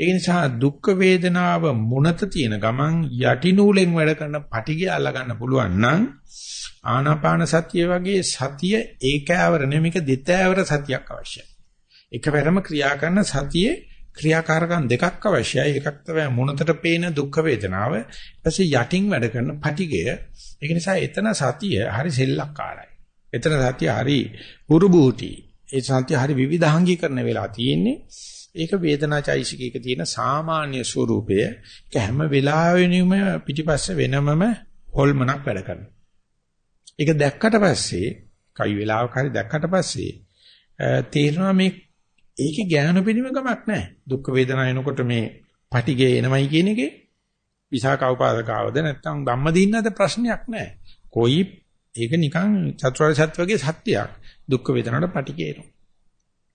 ඒ නිසා දුක් වේදනාව මුනත තියෙන ගමන් යටි නූලෙන් වැඩ කරන පටිගය අල්ල ගන්න පුළුවන් නම් ආනාපාන සතිය වගේ සතිය ඒකෑවර නෙමෙයික දෙතෑවර සතියක් අවශ්‍යයි. එකවරම ක්‍රියා කරන සතියේ ක්‍රියාකාරකම් දෙකක් අවශ්‍යයි. එකක් තමයි මොනතර පේන දුක් වේදනාව. ඊපස්සේ යටින් වැඩ කරන පටිගය. ඒක නිසා එතන සතිය හරි සෙල්ලක්කාරයි. එතන සතිය හරි හුරුබූටි. ඒ සතිය හරි විවිධාංගීකරණ වෙලා තියෙන්නේ. ඒක වේදනාචෛසිකයක තියෙන සාමාන්‍ය ස්වરૂපය. ඒක හැම වෙලාවෙම පිටිපස්ස වෙනමම හොල්මනක් වැඩ කරනවා. ඒක දැක්කට පස්සේ කයි වෙලාවක හරි දැක්කට පස්සේ තේරෙනවා මේ ඒකේ ඥාන පිළිම ගමක් නැහැ. දුක් වේදනා එනකොට මේ පටිගේ එනමයි කියන එකේ විසාක උපාදකාවද නැත්නම් ධම්මදින්නද ප්‍රශ්නයක් නැහැ. කොයි ඒක නිකන් චතුරාර්ය සත්‍ය වගේ සත්‍යයක්. දුක් වේදනාවට පටිගේ එනවා.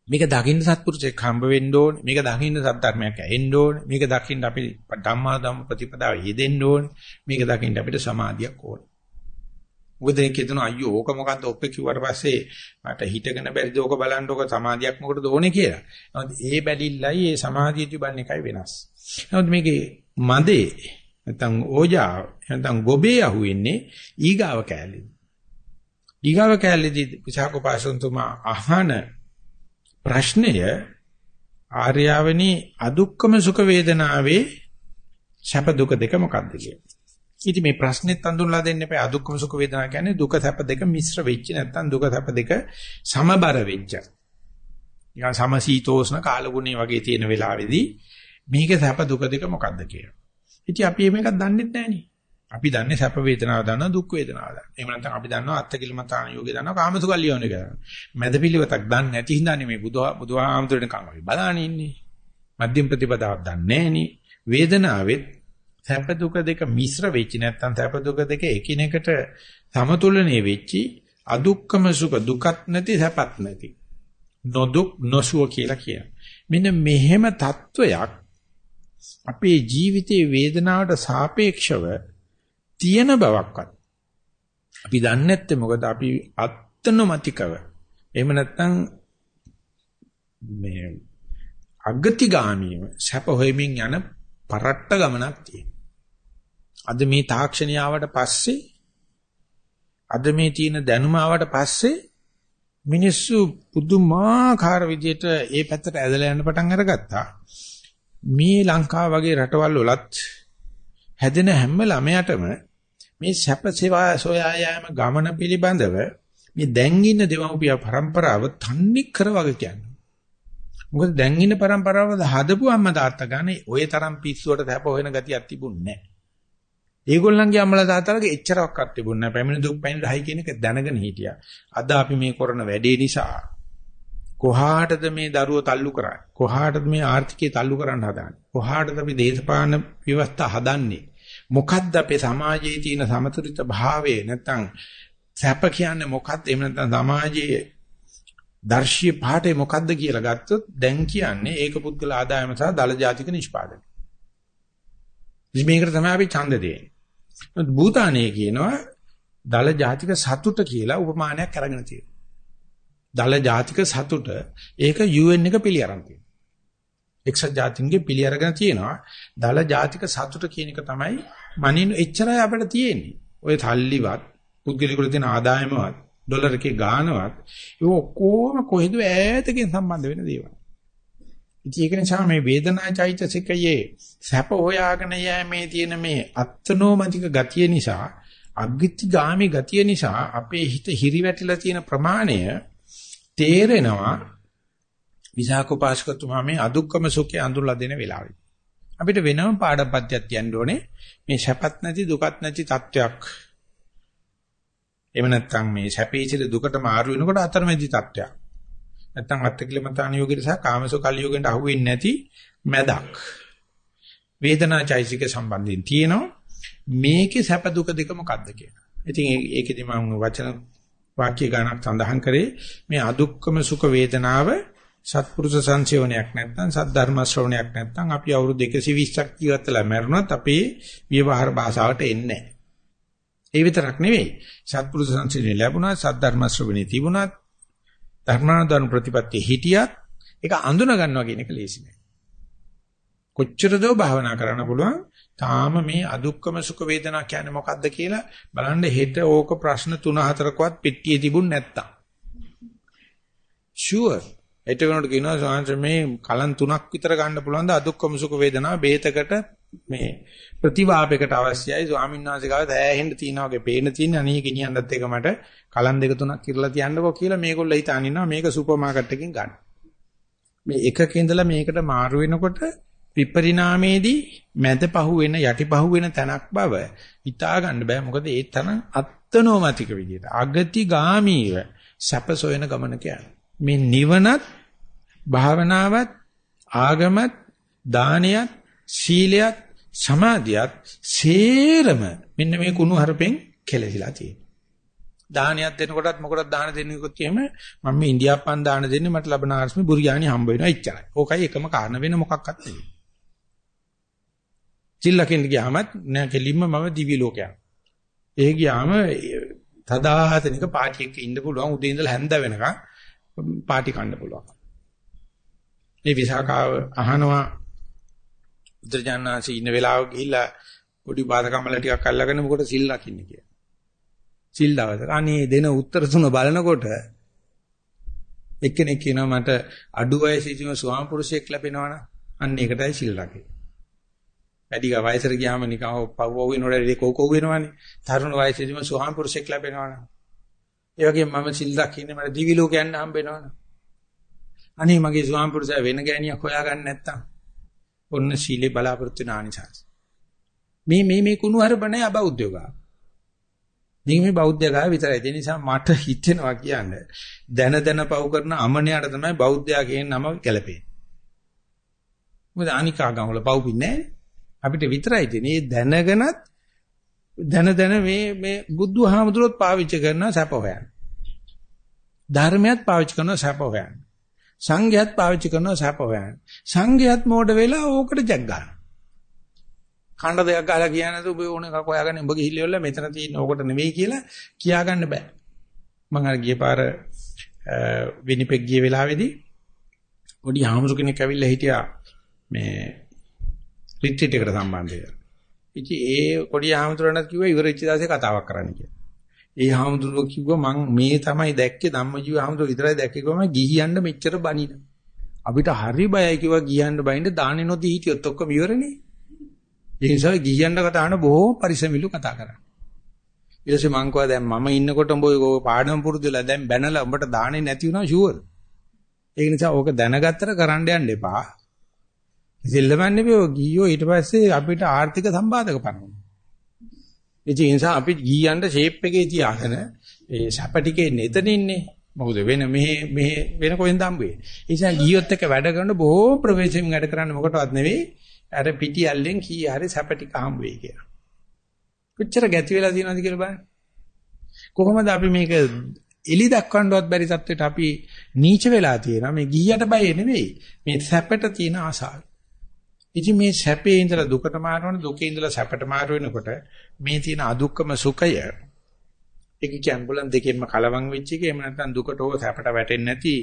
මේක දකින්න සත්පුරුෂයෙක් හම්බ වෙන්න ඕනේ. මේක දකින්න සත්‍ධර්මයක් ඇහෙන්න ඕනේ. මේක දකින්න අපි ධම්මා ධම්ම ප්‍රතිපදාව යෙදෙන්න ඕනේ. මේක දකින්න අපිට සමාධියක් ඕනේ. මොකද ඒක හිතන අයියෝ ඕක මොකද්ද ඔප්පේ කිව්වට පස්සේ මට හිතගෙන බැරිද ඕක බලන්න ඕක සමාධියක් මොකටද ඕනේ කියලා. නමුත් ඒ බැලිල්ලයි ඒ සමාධිය තිබන්නේ එකයි වෙනස්. නමුත් මේකේ මදේ නැත්නම් ඕජා නැත්නම් ගොබේ අහුවෙන්නේ ඊගාව කැලේ. ඊගාව කැලේදී විසාකෝපාසන්තුමා අහන ප්‍රශ්නය ආර්යාවනි අදුක්කම සුඛ වේදනාවේ සැප දුක දෙක මොකක්ද කියලා. ඉතින් මේ ප්‍රශ්නෙත් අඳුනලා දෙන්න එපා. අදුක්කම සුඛ වේදනා කියන්නේ දුක සැප දෙක මිශ්‍ර වෙච්ච නැත්නම් දුක සැප දෙක සමබර වෙච්ච. නිකන් සමසීතෝෂ්ණ කාලගුණේ වගේ තියෙන වෙලාවේදී මේක සැප දුක දෙක මොකක්ද කියලා. ඉතින් අපි මේකක් දන්නේ නැහනේ. අපි දන්නේ සැප වේදනාව දන්නවා දුක් වේදනාව දන්නවා. එහෙම නැත්නම් අපි දන්නවා අත්තිකිලමතාන යෝගය දන්නවා කාමසුකල්ලියෝන එක දන්නවා. මැද පිළිවෙතක් දන්නේ නැති හින්දානේ මේ බුදුහා බුදුහාමුදුරනේ කන් අපි බලාගෙන ඉන්නේ. මධ්‍යම ප්‍රතිපදාවක් දන්නේ නැහෙනේ. වේදනාවෙත් සැප දුක දෙක මිශ්‍ර වෙච්චි නැත්නම් සැප දුක දෙක එකිනෙකට සමතුලනේ වෙච්චි අදුක්කම සුඛ දුකත් නැති සැපත් නැති. නොදුක් නොසුව කියලා කියන. මෙන්න මෙහෙම தত্ত্বයක් අපේ ජීවිතයේ වේදනාවට සාපේක්ෂව තියෙන බවක්වත් අපි දන්නේ නැත්තේ මොකද අපි අත්නොමතිකව එහෙම නැත්නම් මේ අගතිගාමීව සැප හොයමින් යන පරට්ට ගමනක් තියෙනවා. අද මේ තාක්ෂණය ආවට පස්සේ අද මේ තියෙන දැනුම ආවට පස්සේ මිනිස්සු පුදුමාකාර විදිහට ඒ පැත්තට ඇදලා යන්න පටන් අරගත්තා. මේ ලංකාව වගේ රටවල් වලත් හැදෙන හැම ළමයටම මේ සැප සේවා සොයා යාම ගමන පිළිබඳව මේ දැන් ඉන්න දෙමව්පිය પરම්පරාව තන්නේ කරවග කියන්නේ. මොකද දැන් ඉන්න પરම්පරාව හදපු අම්මා තාත්තා ගානේ ওই තරම් පිස්සුවට සැප හොයන ගතියක් තිබුණේ නැහැ. ඒගොල්ලන්ගේ අම්මලා තාත්තලාගේ එච්චරවක්වත් තිබුණේ නැහැ. පැමිණි දුක් පැමිණි රහයි කියන එක දැනගෙන හිටියා. අද අපි මේ කරන වැඩේ නිසා කොහාටද මේ දරුවෝ තල්ලු කරන්නේ? කොහාටද මේ ආර්ථිකය තල්ලු කරන්න හදාන්නේ? කොහාටද අපි දේශපාලන ව්‍යවස්ථා හදන්නේ? මොකද්ද අපේ සමාජයේ තියෙන සමතුලිත භාවය නැත්තම් සැප කියන්නේ මොකක්ද? එහෙම නැත්නම් සමාජයේ දර්ශීය පාඩේ මොකද්ද කියලා ගත්තොත් දැන් කියන්නේ ඒක පුද්ගල ආදායම සහ දල ජාතික නිෂ්පාදනය. ඉතින් මේකට තමයි අපි ඡන්ද දෙන්නේ. භූතානයේ කියනවා දල ජාතික සතුට කියලා උපමානයක් අරගෙන තියෙනවා. දල ජාතික සතුට ඒක UN එක පිළි අරන් තියෙනවා. එක්සත් ජාතීන්ගේ පිළි අරගෙන තියෙනවා. දල ජාතික සතුට කියන එක තමයි මනින් එච්චරයි අපිට තියෙන්නේ. ඔය තල්ලිවත් පුද්ගලිකුට තියෙන ආදායමවත් ඩොලර් එකේ ගානවත් ඒ ඔක්කොම කොහෙද ඈතකින් සම්බන්ධ වෙන දේවල්. ඉතින් ඒක නිසා මේ වේදනා චෛතසිකයේ සැප හොයාගෙන යෑමේ තියෙන මේ අත්නෝමතික ගතිය නිසා අග්ගිති ගාමි ගතිය නිසා අපේ හිත හිරිවැටිලා තියෙන ප්‍රමාණය තේරෙනවා විසාකෝපාසකතුමා මේ අදුක්කම සුඛය අඳුරලා දෙන වෙලාවේ. අපිට වෙනම පාඩම්පත්යක් තියන්න ඕනේ මේ සැපත් නැති දුකත් නැති තත්වයක්. එහෙම නැත්නම් මේ සැපේචිත දුකට මාරු වෙනකොට අතරමැදි තත්වයක්. නැත්නම් අත්කිලමතාන යෝගයට සහ කාමසෝ කල් යෝගෙන්ට අහුවෙන්නේ නැති මැදක්. වේදනාචෛසික සම්බන්ධයෙන් තියෙනවා මේකේ සැප දුක දෙක මොකක්ද කියලා. ඉතින් ඒකෙදි මම වචන වාක්‍ය ගණක් සඳහන් කරේ මේ අදුක්කම සුඛ වේදනාව සත්පුරුෂ සංසේවනයක් නැත්නම් සද්ධර්ම ශ්‍රවණයක් නැත්නම් අපි අවුරුදු 120ක් ජීවත් වෙලා මැරුණොත් අපේ ව්‍යවහාර භාෂාවට එන්නේ නැහැ. ඒ විතරක් නෙවෙයි. සත්පුරුෂ සංසේවනය ලැබුණා සද්ධර්ම ශ්‍රවණේ තිබුණත් ධර්මානුදාන ප්‍රතිපත්තිය හිටියත් ඒක අඳුන ගන්නවා කියන එක ලේසි නෑ. කොච්චර දෝ භාවනා කරන්න පුළුවන් තාම මේ අදුක්කම සුඛ වේදනා කියන්නේ මොකද්ද කියලා බලන්න හෙට ඕක ප්‍රශ්න 3 4කවත් පෙට්ටියේ තිබුණ නැත්තම්. ෂුවර් හෙට වෙනකොට කියනවා සාංශ මේ කලන් තුනක් විතර ගන්න පුළුවන් ද අදුක්කම සුඛ වේදනා බේතකට මේ ප්‍රතිවාපයකට අවශ්‍යයි ස්වාමීන් වහන්සේ ගාව දැහැහෙන්න තියනවා වගේ පේන තියෙන අනේ ගෙනියන්නත් එක මට කලන් දෙක තුනක් කිරලා තියන්නකෝ කියලා මේගොල්ලෝ හිතාන ඉන්නවා මේක සුපර් මාකට් එකකින් ගන්න. මේ එකක ඉඳලා මේකට මාරු වෙනකොට විපරිණාමයේදී මැද පහු වෙන යටි පහු වෙන තැනක් බව හිතා ගන්න බෑ මොකද ඒ තරම් අත්නෝමතික විදියට අගති ගාමීව සැප සොයන ගමනක මේ නිවනත් භාවනාවත් ආගමත් දානයත් සීලයත් සමාධියත් සේරම මෙන්න මේ කුණු හරපෙන් කෙලෙහිලා තියෙනවා. දානයක් දෙනකොටත් මොකටද දාන දෙන්නේ කිව්වොත් එහෙම මම මේ ඉන්දියාප්පන් දාන දෙන්නේ මට ලබන ආර්ස්මි බුරියානි හම්බ වෙනවා එච්චරයි. ඕකයි එකම කාරණා වෙන මොකක්වත් නෙවෙයි. චිල්ලකින් ගියාමත් නෑ කෙලින්ම මම දිවි ලෝකයක්. ඒ ගියාම තදාහතනික පාටි එකක ඉන්න පුළුවන් උදේ ඉඳලා හැන්ද වෙනකන් පාටි කන්න පුළුවන්. මේ විසාකාව අහනවා බුද්ධජානනාංශී ඉන්න වෙලාව ගිහිල්ලා පොඩි බාධකම්මල ටිකක් අල්ලගෙන මොකට සිල් රකින්න කියලා. සිල් දවසක අනේ දෙන උත්තර තුන බලනකොට එක්කෙනෙක් කියනවා මට අඩු වයසේ ඉතිම ස්වාම පුරුෂයෙක් ලැබෙනවනම් අන්න ඒකටයි සිල් රකින්නේ. වැඩි වයසට ගියාම නිකන් පව් වව් වෙනකොට කෝ කෝ වෙනවනේ. තරුණ වයසේදීම ස්වාම පුරුෂයෙක් ලැබෙනවනම්. ඒ වගේම මම සිල් රකින්නේ මට දිවි ලෝක යන්න හම්බ වෙනවනම්. අනේ මගේ ස්වාම පුරුෂයා වෙන ගෑණියක් හොයාගන්න නැත්තම් ඔන්න සීලේ බලාපොරොත්තු වෙන ආනිසංස. මේ මේ මේ කුණු හරපනේ අබෞද්ධයෝගා. මේ මේ බෞද්ධයගා විතරයි. ඒ නිසා මට හිතෙනවා කියන්නේ දැන දැන පව් කරන අමනයාට තමයි බෞද්ධයා කියන නම ගැලපෙන්නේ. මොකද අනිකාගම් වල පව් පින්නේ අපිට විතරයි තියෙන්නේ. දැනගෙනත් දැන දැන මේ මේ බුදුහාමුදුරුවෝ පාවිච්චි කරන සැප හොයන. ධර්මයක් පාවිච්චි කරන සැප හොයන. සංඝයාත් පාවිච්චි කරනවා සැප හොයන්න. සංඝයාත් මෝඩ වෙලා ඕකට ජග් ගන්නවා. කණ්ඩ දෙයක් ගහලා කියන්නේ ඔබ ඕන එකක් හොයාගන්න උඹ ගිහිල්ලා මෙතන තියෙන ඕකට නෙවෙයි කියලා කියාගන්න බෑ. මම අර ගිය පාර විනිපෙක් ගිය වෙලාවේදී පොඩි ආමසු කෙනෙක් ඇවිල්ලා හිටියා මේ රිට්‍රීට් එකට සම්බන්ධව. ඉතින් ඒ පොඩි ආමතුරණත් කිව්වා ඉවරෙච්ච දවසේ කතාවක් කරන්න කියලා. ඒ හාමුදුරුවෝ කිව්වා මං මේ තමයි දැක්කේ ධම්මජීව හාමුදුරුවෝ විතරයි දැක්කේ කිව්වා මම ගිහියන්න මෙච්චර බනින. අපිට හරි බයයි කිව්වා ගියන්න බයින්ද දාන්නේ නොදී හිටියොත් ඔක්කොම ඉවරනේ. ඒ නිසා ගිහියන්න කතා කරන බොහෝ පරිසමිලු කතා කරා. ඊට පස්සේ මං කිව්වා දැන් මම ඉන්නකොට උඹ ඔය පාඩම පුරුදු වෙලා දැන් බැනලා උඹට දාන්නේ නැති වුණා ෂුවර්. ඒ නිසා ඕක දැනගත්තට කරන්න යන්න එපා. සෙල්ලමන්නේ බෝ ගියෝ ඊට පස්සේ අපිට ආර්ථික සම්බාධක පනවනවා. ඒ නිසා අපි ගියන්ට ෂේප් එකේ තියාගෙන ඒ සැප ටිකේ නෙතන ඉන්නේ. මොකද වෙන මෙහෙ මෙහෙ වෙන කොහෙන්ද හම්බෙන්නේ. ඒ නිසා ගියොත් එක වැඩ කරන බොහෝ ප්‍රවේශයෙන් වැඩ කරන්න මොකටවත් නෙවෙයි. අර පිටි ඇල්ලෙන් කී හරි සැප ටික හම්බ වෙයි කියලා. කොච්චර ගැති වෙලා තියෙනවද කියලා බලන්න. කොහොමද අපි මේක එලි දක්වන්නවත් බැරි තත්ත්වයට අපි නීච වෙලා තියෙනවා. මේ ගියට බය නෙවෙයි. මේ සැපට තියෙන ආසාව. ඉතින් මේ සැපේ ඉඳලා දුකට මාරවන දුකේ ඉඳලා සැපට මාර වෙනකොට මේ තියෙන අදුක්කම සුඛය ඒක කියන්නේ බුලන් දෙකෙන්ම කලවම් වෙච්ච එක එහෙම නැත්නම් දුකට හෝ සැපට වැටෙන්නේ නැති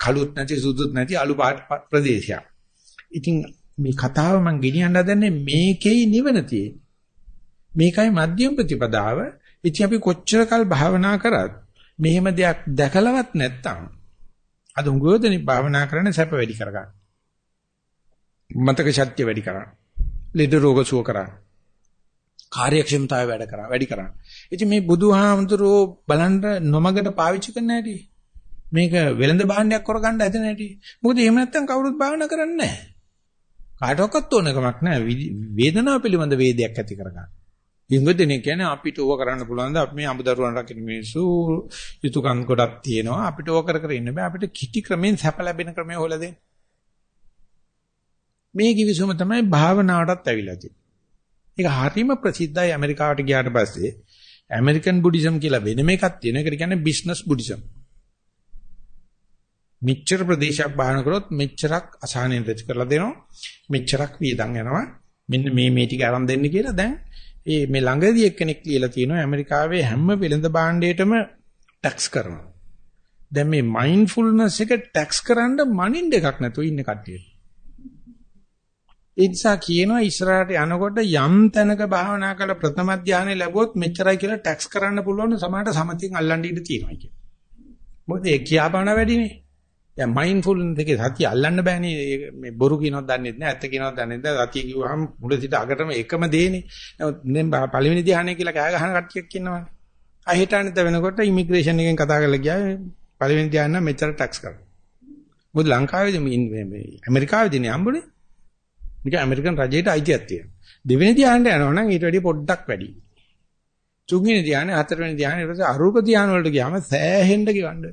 කළුත් නැති සුදුත් නැති අලු පාට ප්‍රදේශයක්. ඉතින් මේ කතාව මම ගෙනියන්න හදන්නේ මේකේ නිවන තියෙන්නේ. මේකයි මධ්‍යම ප්‍රතිපදාව. ඉතින් අපි කොච්චර කල් භාවනා කරත් මෙහෙම දෙයක් දැකලවත් නැත්තම් අද උගෝදෙනි භාවනා කරන්නේ සැප වැඩි කරගන්න. මතක ශක්තිය වැඩි කරන්න. ලෙඩ රෝග සුව කරන්න. කාර්යක්ෂමතාවය වැඩ කරා වැඩි කරා. ඉතින් මේ බුදුහාමුදුරෝ බලන්න නොමගට පාවිච්චි කරන්න හැටි. මේක වෙළඳ භාණ්ඩයක් කරගන්න හැදෙන හැටි. මොකද එහෙම නැත්නම් කවුරුත් භාවනා කරන්නේ නැහැ. කාටවත් ඕනකමක් නැහැ. වේදනාව පිළිබඳ වේදයක් ඇති කරගන්න. ඉංගදෙනේ කියන්නේ අපිට ඕව කරන්න පුළුවන් ද අපි මේ අමුදරුවන් රකින්න මිනිස්සු යුතුයකම් ගොඩක් තියෙනවා. අපිට ඕව කර කර ඉන්න බෑ. අපිට කිටි ක්‍රමෙන් සැප ලැබෙන ක්‍රමය හොයලා දෙන්න. මේ කිවිසුම තමයි භාවනාවටත් ඇවිල්ලා තියෙන්නේ. ඒක හරීම ප්‍රසිද්ධයි ඇමරිකාවට ගියාට පස්සේ. ඇමරිකන් බුද්දිසම් කියලා වෙනම එකක් තියෙනවා. ඒකට කියන්නේ බිස්නස් බුද්දිසම්. මෙච්චර ප්‍රදේශයක් බාහන කරොත් මෙච්චරක් අසහනෙන් රැච් කරලා දෙනවා. මෙච්චරක් වියදම් යනවා. මෙන්න මේ මේ ටික අරන් දෙන්න කියලා දැන් ඒ මේ ළඟදී එක්කෙනෙක් කියලා තියෙනවා ඇමරිකාවේ හැම වෙළඳ භාණ්ඩයකටම ටැක්ස් කරනවා. දැන් මේ මයින්ඩ්ෆුල්නස් එක ටැක්ස් කරන්න මනින්න එකක් නැතුව ඉන්න කට්ටියට. ඒ නිසා කියනවා ඉස්සරහට යනකොට යම් තැනක භාවනා කළ ප්‍රථම ධානය ලැබුවොත් මෙච්චරයි කියලා ටැක්ස් කරන්න පුළුවන් සමහරට සමතින් අල්ලන්න ඉඩ තියෙනවා කියන. මොකද ඒ කියාපාන වැඩිනේ. දැන් මයින්ඩ්ෆුල් දෙකේ සතිය අල්ලන්න බෑනේ මේ බොරු කියනවත් දන්නේ නැහැ ඇත්ත කියනවත් දන්නේ නැහැ සතිය කිව්වහම මුල සිට අගටම එකම දේනේ. නමුත් දැන් පළවෙනි ධානය කියලා කෑ ගහන කට්ටියක් ඉන්නවනේ. අහිටානිත වෙනකොට ඉමිග්‍රේෂන් එකෙන් කතා කරලා ගියා පළවෙනි ධානය නම් මෙච්චර ටැක්ස් කරනවා. මොකද ලංකාවේදී මේ ඇමරිකාවේදී හම්බුනේ මේක ඇමරිකන් රජයට අයිතියක් තියෙනවා. දෙවෙනි ධ්‍යානෙට යනවා නම් ඊට වැඩිය පොඩ්ඩක් වැඩි. තුන්වෙනි ධ්‍යානෙ හතරවෙනි ධ්‍යානෙ ඊට පස්සේ අරූප ධ්‍යාන වලට ගියාම සෑහෙන්න ගිවන්න.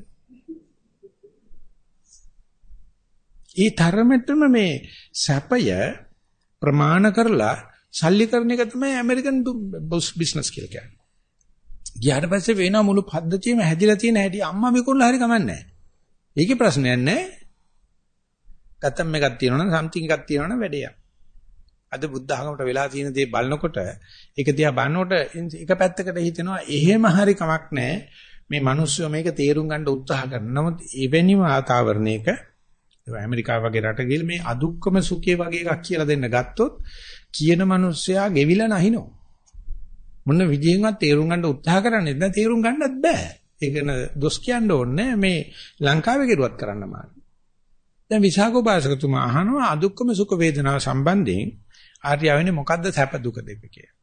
ඊ තරමටම මේ සැපය ප්‍රමාණ කරලා සල්ලි කරන එක තමයි ඇමරිකන් බිස්නස් කියලා කියන්නේ. ගියාට පස්සේ වෙන මුළු පද්ධතියම හැදිලා තියෙන හැටි අම්මා විකුණලා හරි කමන්නේ නැහැ. ඒකේ ප්‍රශ්නයක් නැහැ. ගතම් එකක් තියෙනවනම් සම්තිං එකක් තියෙනවනම් වැඩේ අද බුද්ධ ආගමට වෙලා තියෙන දේ බලනකොට ඒක දිහා බලනකොට එක පැත්තකට හිතෙනවා එහෙම හරි කමක් නැහැ. මේ මිනිස්සු මේක තේරුම් ගන්න උත්සාහ කරන නමුත් එවැනි වාතාවරණයක ඇමරිකාව වගේ රට ගිහලා මේ අදුක්කම සුඛය වගේ එකක් කියලා දෙන්න ගත්තොත් කියන මිනිස්සයා ගෙවිලා නැහිනෝ මොන විදියෙන්වත් තේරුම් ගන්න උත්සාහ කරන්නේ නැත්නම් තේරුම් ගන්නත් බෑ. ඒක න දොස් කියන්න ඕනේ. මේ ලංකාවේ කෙරුවත් කරන්න මාන දැන් විසාකෝපාසකතුමා අහනවා අදුක්කම සුඛ වේදනාව සම්බන්ධයෙන් ආර්යවෙන්නේ මොකද්ද සැප දුක දෙක කියලා.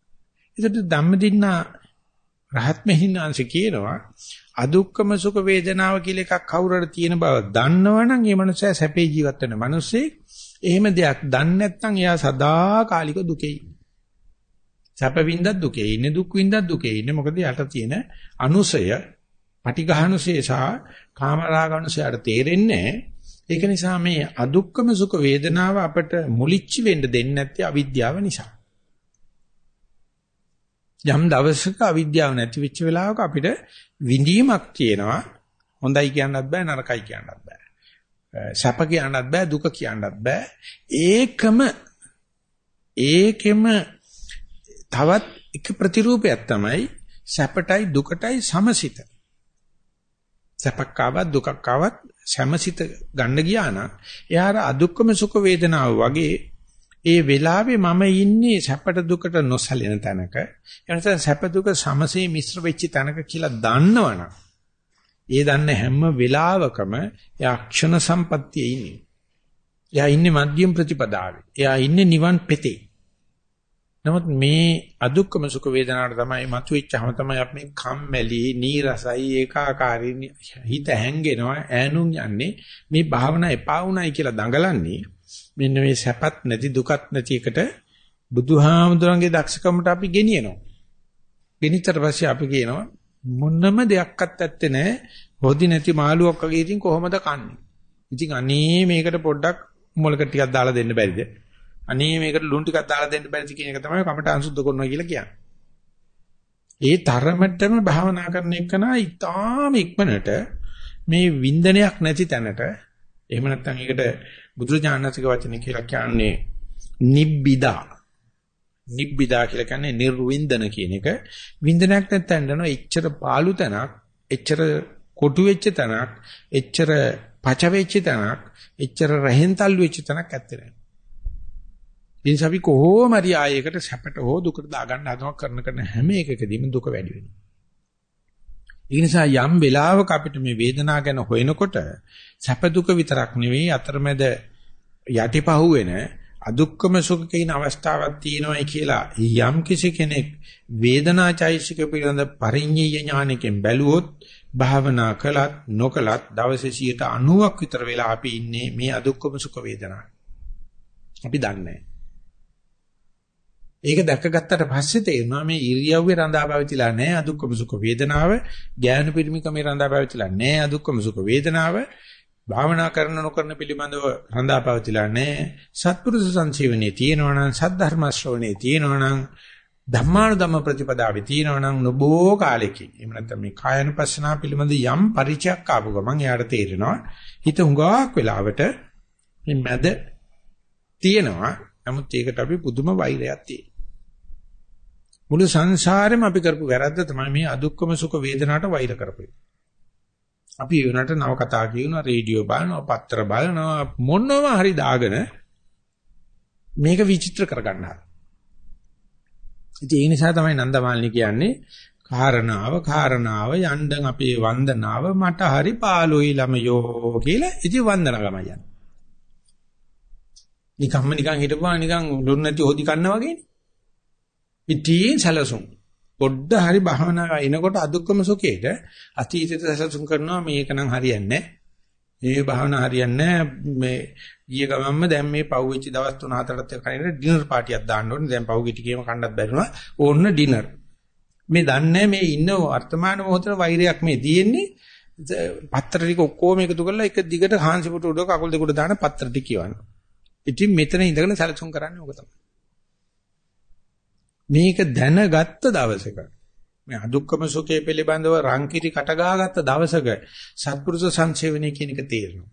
ඒකට ධම්මදින්නා රහත් මෙහිණාංශ කියනවා අදුක්කම සුඛ වේදනාව කියලා එකක් කවුරුහරි තියෙන බව දන්නවනම් ඒ මනුස්සයා සැපේ ජීවත් වෙන මිනිස්සේ එහෙම දෙයක් දන්නේ නැත්නම් එයා සදාකාලික දුකේ සැප වින්දත් දුකේ ඉන්නේ දුක් වින්දත් දුකේ ඉන්නේ මොකද යට තියෙන අනුසය පටිඝානුසය සහ කාමරාගනුසයට තේරෙන්නේ ඒක නිසා මේ අදුක්කම සුඛ වේදනාව අපට මුලිච්ච වෙන්න දෙන්නේ නැත්තේ අවිද්‍යාව නිසා. යම් දවසක අවිද්‍යාව නැති වෙච්ච වෙලාවක අපිට විඳීමක් තියෙනවා. හොඳයි කියන්නත් බෑ නරකයි කියන්නත් බෑ. සැප කියන්නත් බෑ දුක කියන්නත් බෑ. ඒකම ඒකෙම තවත් එක ප්‍රතිරූපයක් තමයි සැපටයි දුකටයි සමසිත. සැපක් ආවත් දුකක් ආවත් සමසිත ගන්න ගියා නම් එයාට අදුක්කම සුඛ වේදනාව වගේ ඒ වෙලාවේ මම ඉන්නේ සැපට දුකට නොසැලෙන තැනක එනසම් සැප දුක සමසේ මිශ්‍ර වෙච්ච තැනක කියලා දන්නවනම් ඒ දන්න හැම වෙලාවකම එයා ක්ෂණ සම්පත්තියේ ඉන්නේ. එයා ඉන්නේ මධ්‍යම ප්‍රතිපදාවේ. එයා ඉන්නේ නිවන් පෙතේ. නමුත් මේ අදුක්කම සුඛ වේදනාවට තමයි මතුවෙච්චහම තමයි අපි මේ කම්මැලි, නීරසයි, ඒකාකාරී හිත හැංගෙනවා, ඈනුම් යන්නේ මේ භාවනා එපා වුණයි කියලා දඟලන්නේ. මෙන්න මේ සැපත් නැති දුකත් නැති එකට බුදුහාමුදුරන්ගේ දක්ෂකමට අපි ගෙනියනවා. ගෙනිච්චට පස්සේ අපි කියනවා මොනම දෙයක්වත් ඇත්තේ නැහැ. හොදි නැති මාළුවක් වගේ ඉතින් කොහොමද කන්නේ? ඉතින් අනේ මේකට පොඩ්ඩක් මොලක ටිකක් දාලා දෙන්න බැරිද? අනේ මේකට ලුණු ටිකක් දාලා දෙන්න බැරිද කියන එක තමයි කමට අංශුද්ධ කරනවා කියලා කියන්නේ. ඒ තරමටම භාවනා කරන එකන ඉතාම ඉක්මනට මේ වින්දනයක් නැති තැනට එහෙම නැත්නම් ඒකට බුදුරජාණන්සේගේ වචනේ කියලා කියන්නේ නිබ්බිදා නිබ්බිදා කියලා කියන්නේ නිර්වින්දන කියන එක වින්දනයක් නැත්නම් නෝ එච්චර පාළු තැනක් එච්චර කොටු වෙච්ච තැනක් එච්චර පච වෙච්ච තැනක් එච්චර රහෙන් තල්ලු වෙච්ච තැනක් ඇත්තේ නැහැ. ඉතින් අපි කොහොම හරි ආයයකට සැපට හෝ දුකට දාගන්න හදනවා කරන කරන හැම එකකදීම දුක වැඩි වෙනවා. ඒ නිසා යම් වෙලාවක අපිට මේ වේදනාව ගැන හොයනකොට සැප දුක විතරක් නෙවෙයි අතරමැද යටිපහුවෙන අදුක්කම සුඛ කියන අවස්ථාවක් තියෙනවායි කියලා යම් කිසි කෙනෙක් වේදනාචෛසික පිළිබඳ පරිඤ්ඤය ඥානයෙන් බැලුවොත් භාවනා කළත් නොකළත් දවසේ 90ක් විතර වෙලා අපි ඉන්නේ මේ අදුක්කම සුඛ වේදනාව. අපි දන්නේ ඒක දැකගත්තට පස්සේ තේරෙනවා මේ ඉරියව්වේ රඳා පැවතිලා නැහැ අදුක්කම සුඛ වේදනාව, ඥාන පිරිමිකමේ රඳා පැවතිලා නැහැ අදුක්කම සුඛ වේදනාව, භාවනා කරන නොකරන පිළිබඳව රඳා පැවතිලා නැහැ. සත්පුරුෂ සංසීවනේ තියෙනවා නම් සද්ධර්ම ශ්‍රවණේ තියෙනවා නම් ධම්මානුධම්ම ප්‍රතිපදාවේ තියෙනවා නම් නොබෝ කාලෙකින්. එහෙම නැත්නම් මේ කායනුපස්සනා පිළිබඳ යම් පරිචයක් ආපු ගමන් එයාට තේරෙනවා. හිත හුඟක් වෙලාවට මේ මැද තියෙනවා. නමුත් ඒකට අපි පුදුම වෛරයක් තියෙනවා. මුළු සංසාරෙම අපි කරපු වැරද්ද තමයි මේ අදුක්කම සුඛ වේදනාවට වෛර කරපු අපි ඒ වුණාට නව කතා කියනවා රේඩියෝ බලනවා පත්‍ර බලනවා මොනවා හරි දාගෙන මේක විචිත්‍ර කරගන්න හදනවා ඉතින් ඒ නිසා තමයි නන්දමාලිනී කියන්නේ කාරණාව කාරණාව යණ්ඩන් අපේ වන්දනාව මට හරි පාළුයි ළමයෝ කියලා ඉතින් වන්දනා ගමයි යන්නේ. නිකම්ම නිකන් හිටපුවා නිකන් ලුණු නැති හොදි කන්නා වගේනේ. ඉතින් සැලසුම් පොඩ්ඩ හරි භවනා එනකොට අදුක්කම සුඛේට අතීතයට සැලසුම් කරනවා මේක නම් හරියන්නේ නැහැ. මේ භාවනා හරියන්නේ මේ ගිය ගමන්ම දැන් මේ පව් වෙච්ච දවස් 3-4ට කලින් ඩිනර් පාටියක් දාන්න ඕනේ. දැන් පව් ගිටිකේම කන්නත් බැරිුණා. ඕන්න ඩිනර්. මේ දන්නේ මේ ඉන්න වර්තමාන මොහොතේ වෛරයක් මේ තියෙන්නේ. පත්‍ර ටික ඔක්කොම එකතු කරලා එක දිගට හාන්සිපුට උඩ කකුල් දෙක උඩ දාන පත්‍ර ටික කියවන්න. ඉතින් මෙතන ඉඳගෙන සැලසුම් කරන්නේ ඕක තමයි. මේක දැනගත්ත දවසක මේ අදුක්කම සුඛය පිළිබඳව රංකිරි කටගාගත්ත දවසක සත්පුරුෂ සංසේවනයේ කියන එක තේරෙනවා.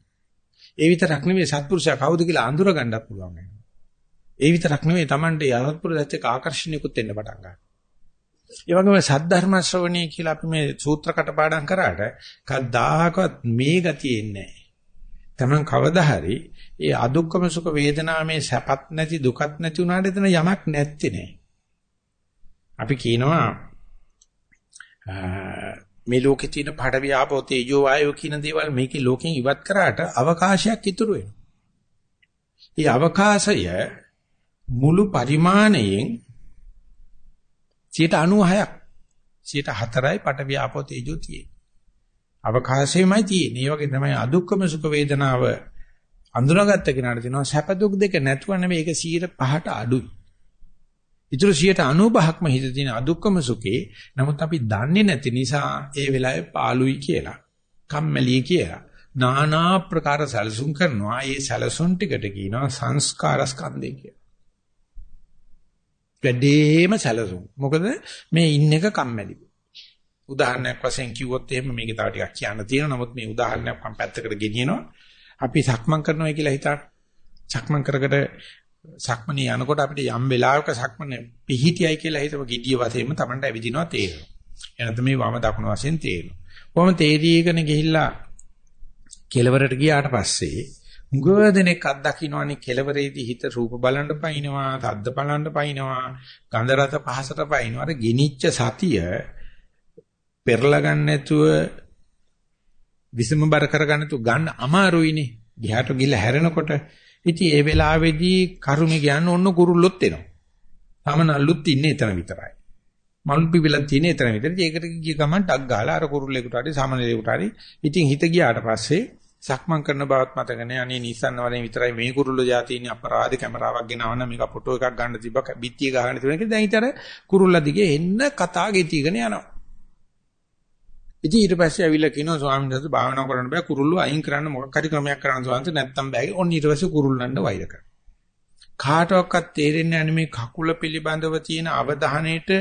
ඒ විතරක් නෙවෙයි සත්පුරුෂයා කවුද කියලා අඳුර ගන්නත් පුළුවන් වෙනවා. ඒ විතරක් නෙවෙයි Tamante යහත්පුරුෂයත් එක්ක ආකර්ෂණයකුත් වෙන්න පටන් ගන්නවා. ඒ වගේම සද්ධර්ම ශ්‍රවණී කියලා අපි මේ සූත්‍ර කටපාඩම් කරාට කවදාකවත් මේ ගතිය එන්නේ නැහැ. Taman කවදා හරි ඒ අදුක්කම සුඛ වේදනාවේ සැපත් නැති දුකත් නැති උනාට එතන යමක් නැත්තේ නෑ. අපි කියනවා මේ ලෝකේ තියෙන පඩවි ආපෝ තේජෝ වායෝ කියන දේවල් මේකේ ලෝකෙන් ඉවත් කරාට අවකාශයක් ඉතුරු වෙනවා. මේ අවකාශය මුළු පරිමාණයෙන් 96ක් 104යි පඩවි ආපෝ තේජෝ තියෙන්නේ. අවකාශයමයි තියෙන්නේ. ඒ වගේ තමයි අදුක්කම සුඛ වේදනාව අඳුනගත්ත කෙනාට දෙනවා සැප දුක් දෙක නැතුව නෙවෙයි ඒක 105ට අඩුයි. ඉතුරු 95%ක්ම හිත තියෙන අදුක්කම සුඛේ. නමුත් අපි දන්නේ නැති නිසා ඒ වෙලාවේ පාළුයි කියලා. කම්මැලි කියලා. নানা ප්‍රකාර සැලසුම් කරනවා. ඒ සැලසුම් ටිකට කියනවා සංස්කාර ස්කන්ධය කියලා. වැඩිම සැලසුම්. මොකද මේ ඉන්න එක කම්මැලි. උදාහරණයක් වශයෙන් කිව්වොත් එහෙම මේක තව ටිකක් කියන්න තියෙනවා. නමුත් මේ උදාහරණයක් මම පැත්තකට ගෙනියනවා. අපි සක්මන් කරනවා කියලා හිතා සක්මන් කරකට සක්මනේ යනකොට අපිට යම් වෙලාවක සක්මන පිහිටියයි කියලා හිතව gediy වශයෙන්ම Tamanට ඇවිදිනවා තේරෙනවා. එනත මේ වම දකුණ වශයෙන් තේරෙනවා. කොහොම තේරීගෙන ගිහිල්ලා කෙලවරට ගියාට පස්සේ මුගදෙනෙක් අත්දකින්නවනේ කෙලවරේදී හිත රූප බලන්න පයින්නවා, ශබ්ද බලන්න පයින්නවා, ගන්ධ රස පහසට පයින්නවා. අර ගිනිච්ච සතිය පෙරලා ගන්න නැතුව විසම බර කරගන්න තු ගන්න අමාරුයිනේ. ගියාට ගිහලා හැරෙනකොට ඉතින් ඒ වෙලාවේදී කරුමේ කියන්න ඕන කුරුල්ලොත් එනවා. සමනල්ලුත් ඉන්නේ එතන විතරයි. මල් පිපිලක් තියෙන එතන විතරයි. ඒකට ගිය ගමන් ඩක් ගහලා අර කුරුල්ලෙකුට හරි සමනලෙකුට හරි ඉතින් හිත ගියාට පස්සේ සක්මන් කරන බවත් මතක නැහැ. අනේ නිසන්න වලින් විතරයි මේ කුරුල්ල જાතියිනේ අපරාධ කැමරාවක් ගෙනවන මේක ෆොටෝ එකක් ගන්න තිබ්බ බිත්තිය ගහන්න තිබුණා කියලා දැන් ඊතර කුරුල්ල දිගේ එන්න කතා ගෙතිගෙන යනවා. ඉතින් ඊට පස්සේ ඇවිල්ලා කියනවා ස්වාමීන් වහන්සේ භාවනා කරන්න බෑ කුරුල්ල අයින් කරන්න මොකක් හරි ක්‍රමයක් කරන්න ස්වාමීන් නැත්තම් බෑ. ඔන්න ඊට පස්සේ කුරුල්ලන්ට වෛර කරනවා. කාටවත් තේරෙන්නේ නැහැ මේ කකුල පිළිබඳව තියෙන අවධානයේට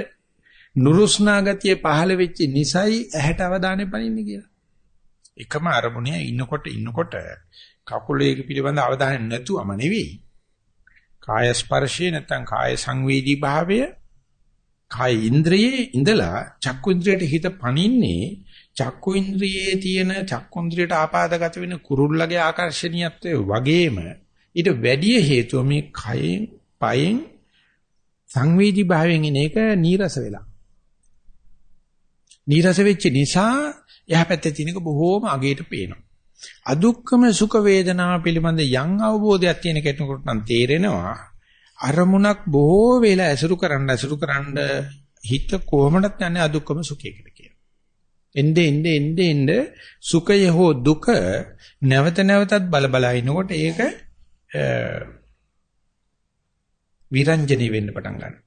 නුරුස්නා ගතිය පහළ වෙච්ච නිසයි ඇහැට අවධානය පනින්නේ කියලා. එකම අරමුණේ ඉන්නකොට ඉන්නකොට කකුලේ පිළිබඳ අවධානය නැතුවම නෙවෙයි. කාය ස්පර්ශේ නැත්නම් කාය සංවේදී භාවය කාය ඉන්ද්‍රියේ ඉඳලා චක්කු ඉන්ද්‍රියට හිත පනින්නේ චක්කු ඉන්ද්‍රියේ තියෙන චක්කු ඉන්ද්‍රියට ආපාදගත වෙන කුරුල්ලගේ ආකර්ෂණීයත්වය වගේම ඊට වැඩි හේතුව මේ කයෙන් පයෙන් සංවේදී භාවයෙන් එන එක නීරස වෙලා. නීරස වෙච්ච නිසා එහා පැත්තේ තියෙනක බොහෝම අගේට පේනවා. අදුක්කම සුඛ වේදනා පිළිබඳ යම් අවබෝධයක් තියෙන කෙනෙකුට නම් තේරෙනවා අරමුණක් බොහෝ වෙලා ඇසුරු කරන්න ඇසුරු කරන්න හිත කොහොමදත් යන්නේ අදුක්කම සුඛයකට කියලා. එnde ende ende ende සුඛය හෝ දුක නැවත නැවතත් බල බල ඉනකොට ඒක විරංජනී වෙන්න පටන් ගන්නවා.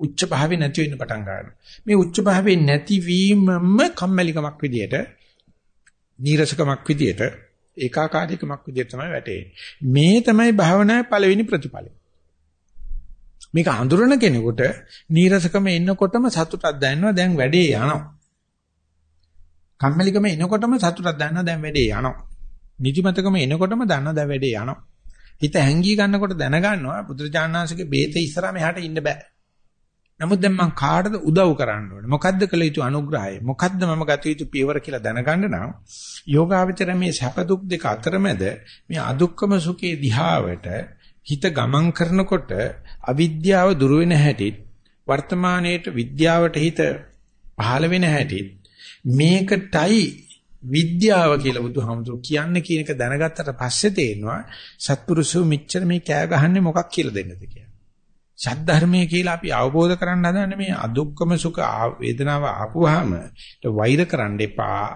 උච්ච භාවේ නැති වෙන්න පටන් ගන්නවා. මේ උච්ච භාවේ නැතිවීමම කම්මැලිකමක් විදියට, නීරසකමක් විදියට, ඒකාකාරීකමක් විදියට තමයි වැටෙන්නේ. මේ තමයි භාවනාවේ පළවෙනි ප්‍රතිඵලය. මේක අඳුරන කෙනෙකුට නීරසකම එන්නකොටම සතුටක් දැනෙනවා දැන් වැඩේ යනවා. කම්මැලිකම එනකොටම සතුටක් දැනෙනවා දැන් වැඩේ යනවා. නිදිමතකම එනකොටම දන්නවා දැන් වැඩේ යනවා. හිත හැංගී ගන්නකොට දැනගන්නවා බුදුරජාණන්සේගේ බේත ඉස්සරහා මෙහාට ඉන්න බෑ. නමුත් දැන් මං කාටද උදව් කරන්න ඕනේ? මොකද්ද කළ යුතු අනුග්‍රහය? මොකද්ද මම ගත යුතු පියවර කියලා දැනගන්න නම් යෝගාවචර මේ සැප දුක් දෙක අතරමැද මේ අදුක්කම සුඛේ දිහාවට හිත ගමන් කරනකොට අවිද්‍යාව දුර වෙන හැටිත් වර්තමානයේට විද්‍යාවට හිත පහළ වෙන හැටිත් මේකටයි විද්‍යාව කියලා බුදුහාමුදුරු කියන්නේ කියන එක දැනගත්තට පස්සේ තේරෙනවා සත්පුරුෂෝ මෙච්චර මේ කෑ ගහන්නේ මොකක් කියලා දෙන්නද කියලා. සද්ධර්මයේ කියලා අපි අවබෝධ කරගන්න හදන්නේ මේ අදුක්කම සුඛ වේදනාව ආපුවාම වෛර කරන්න එපා.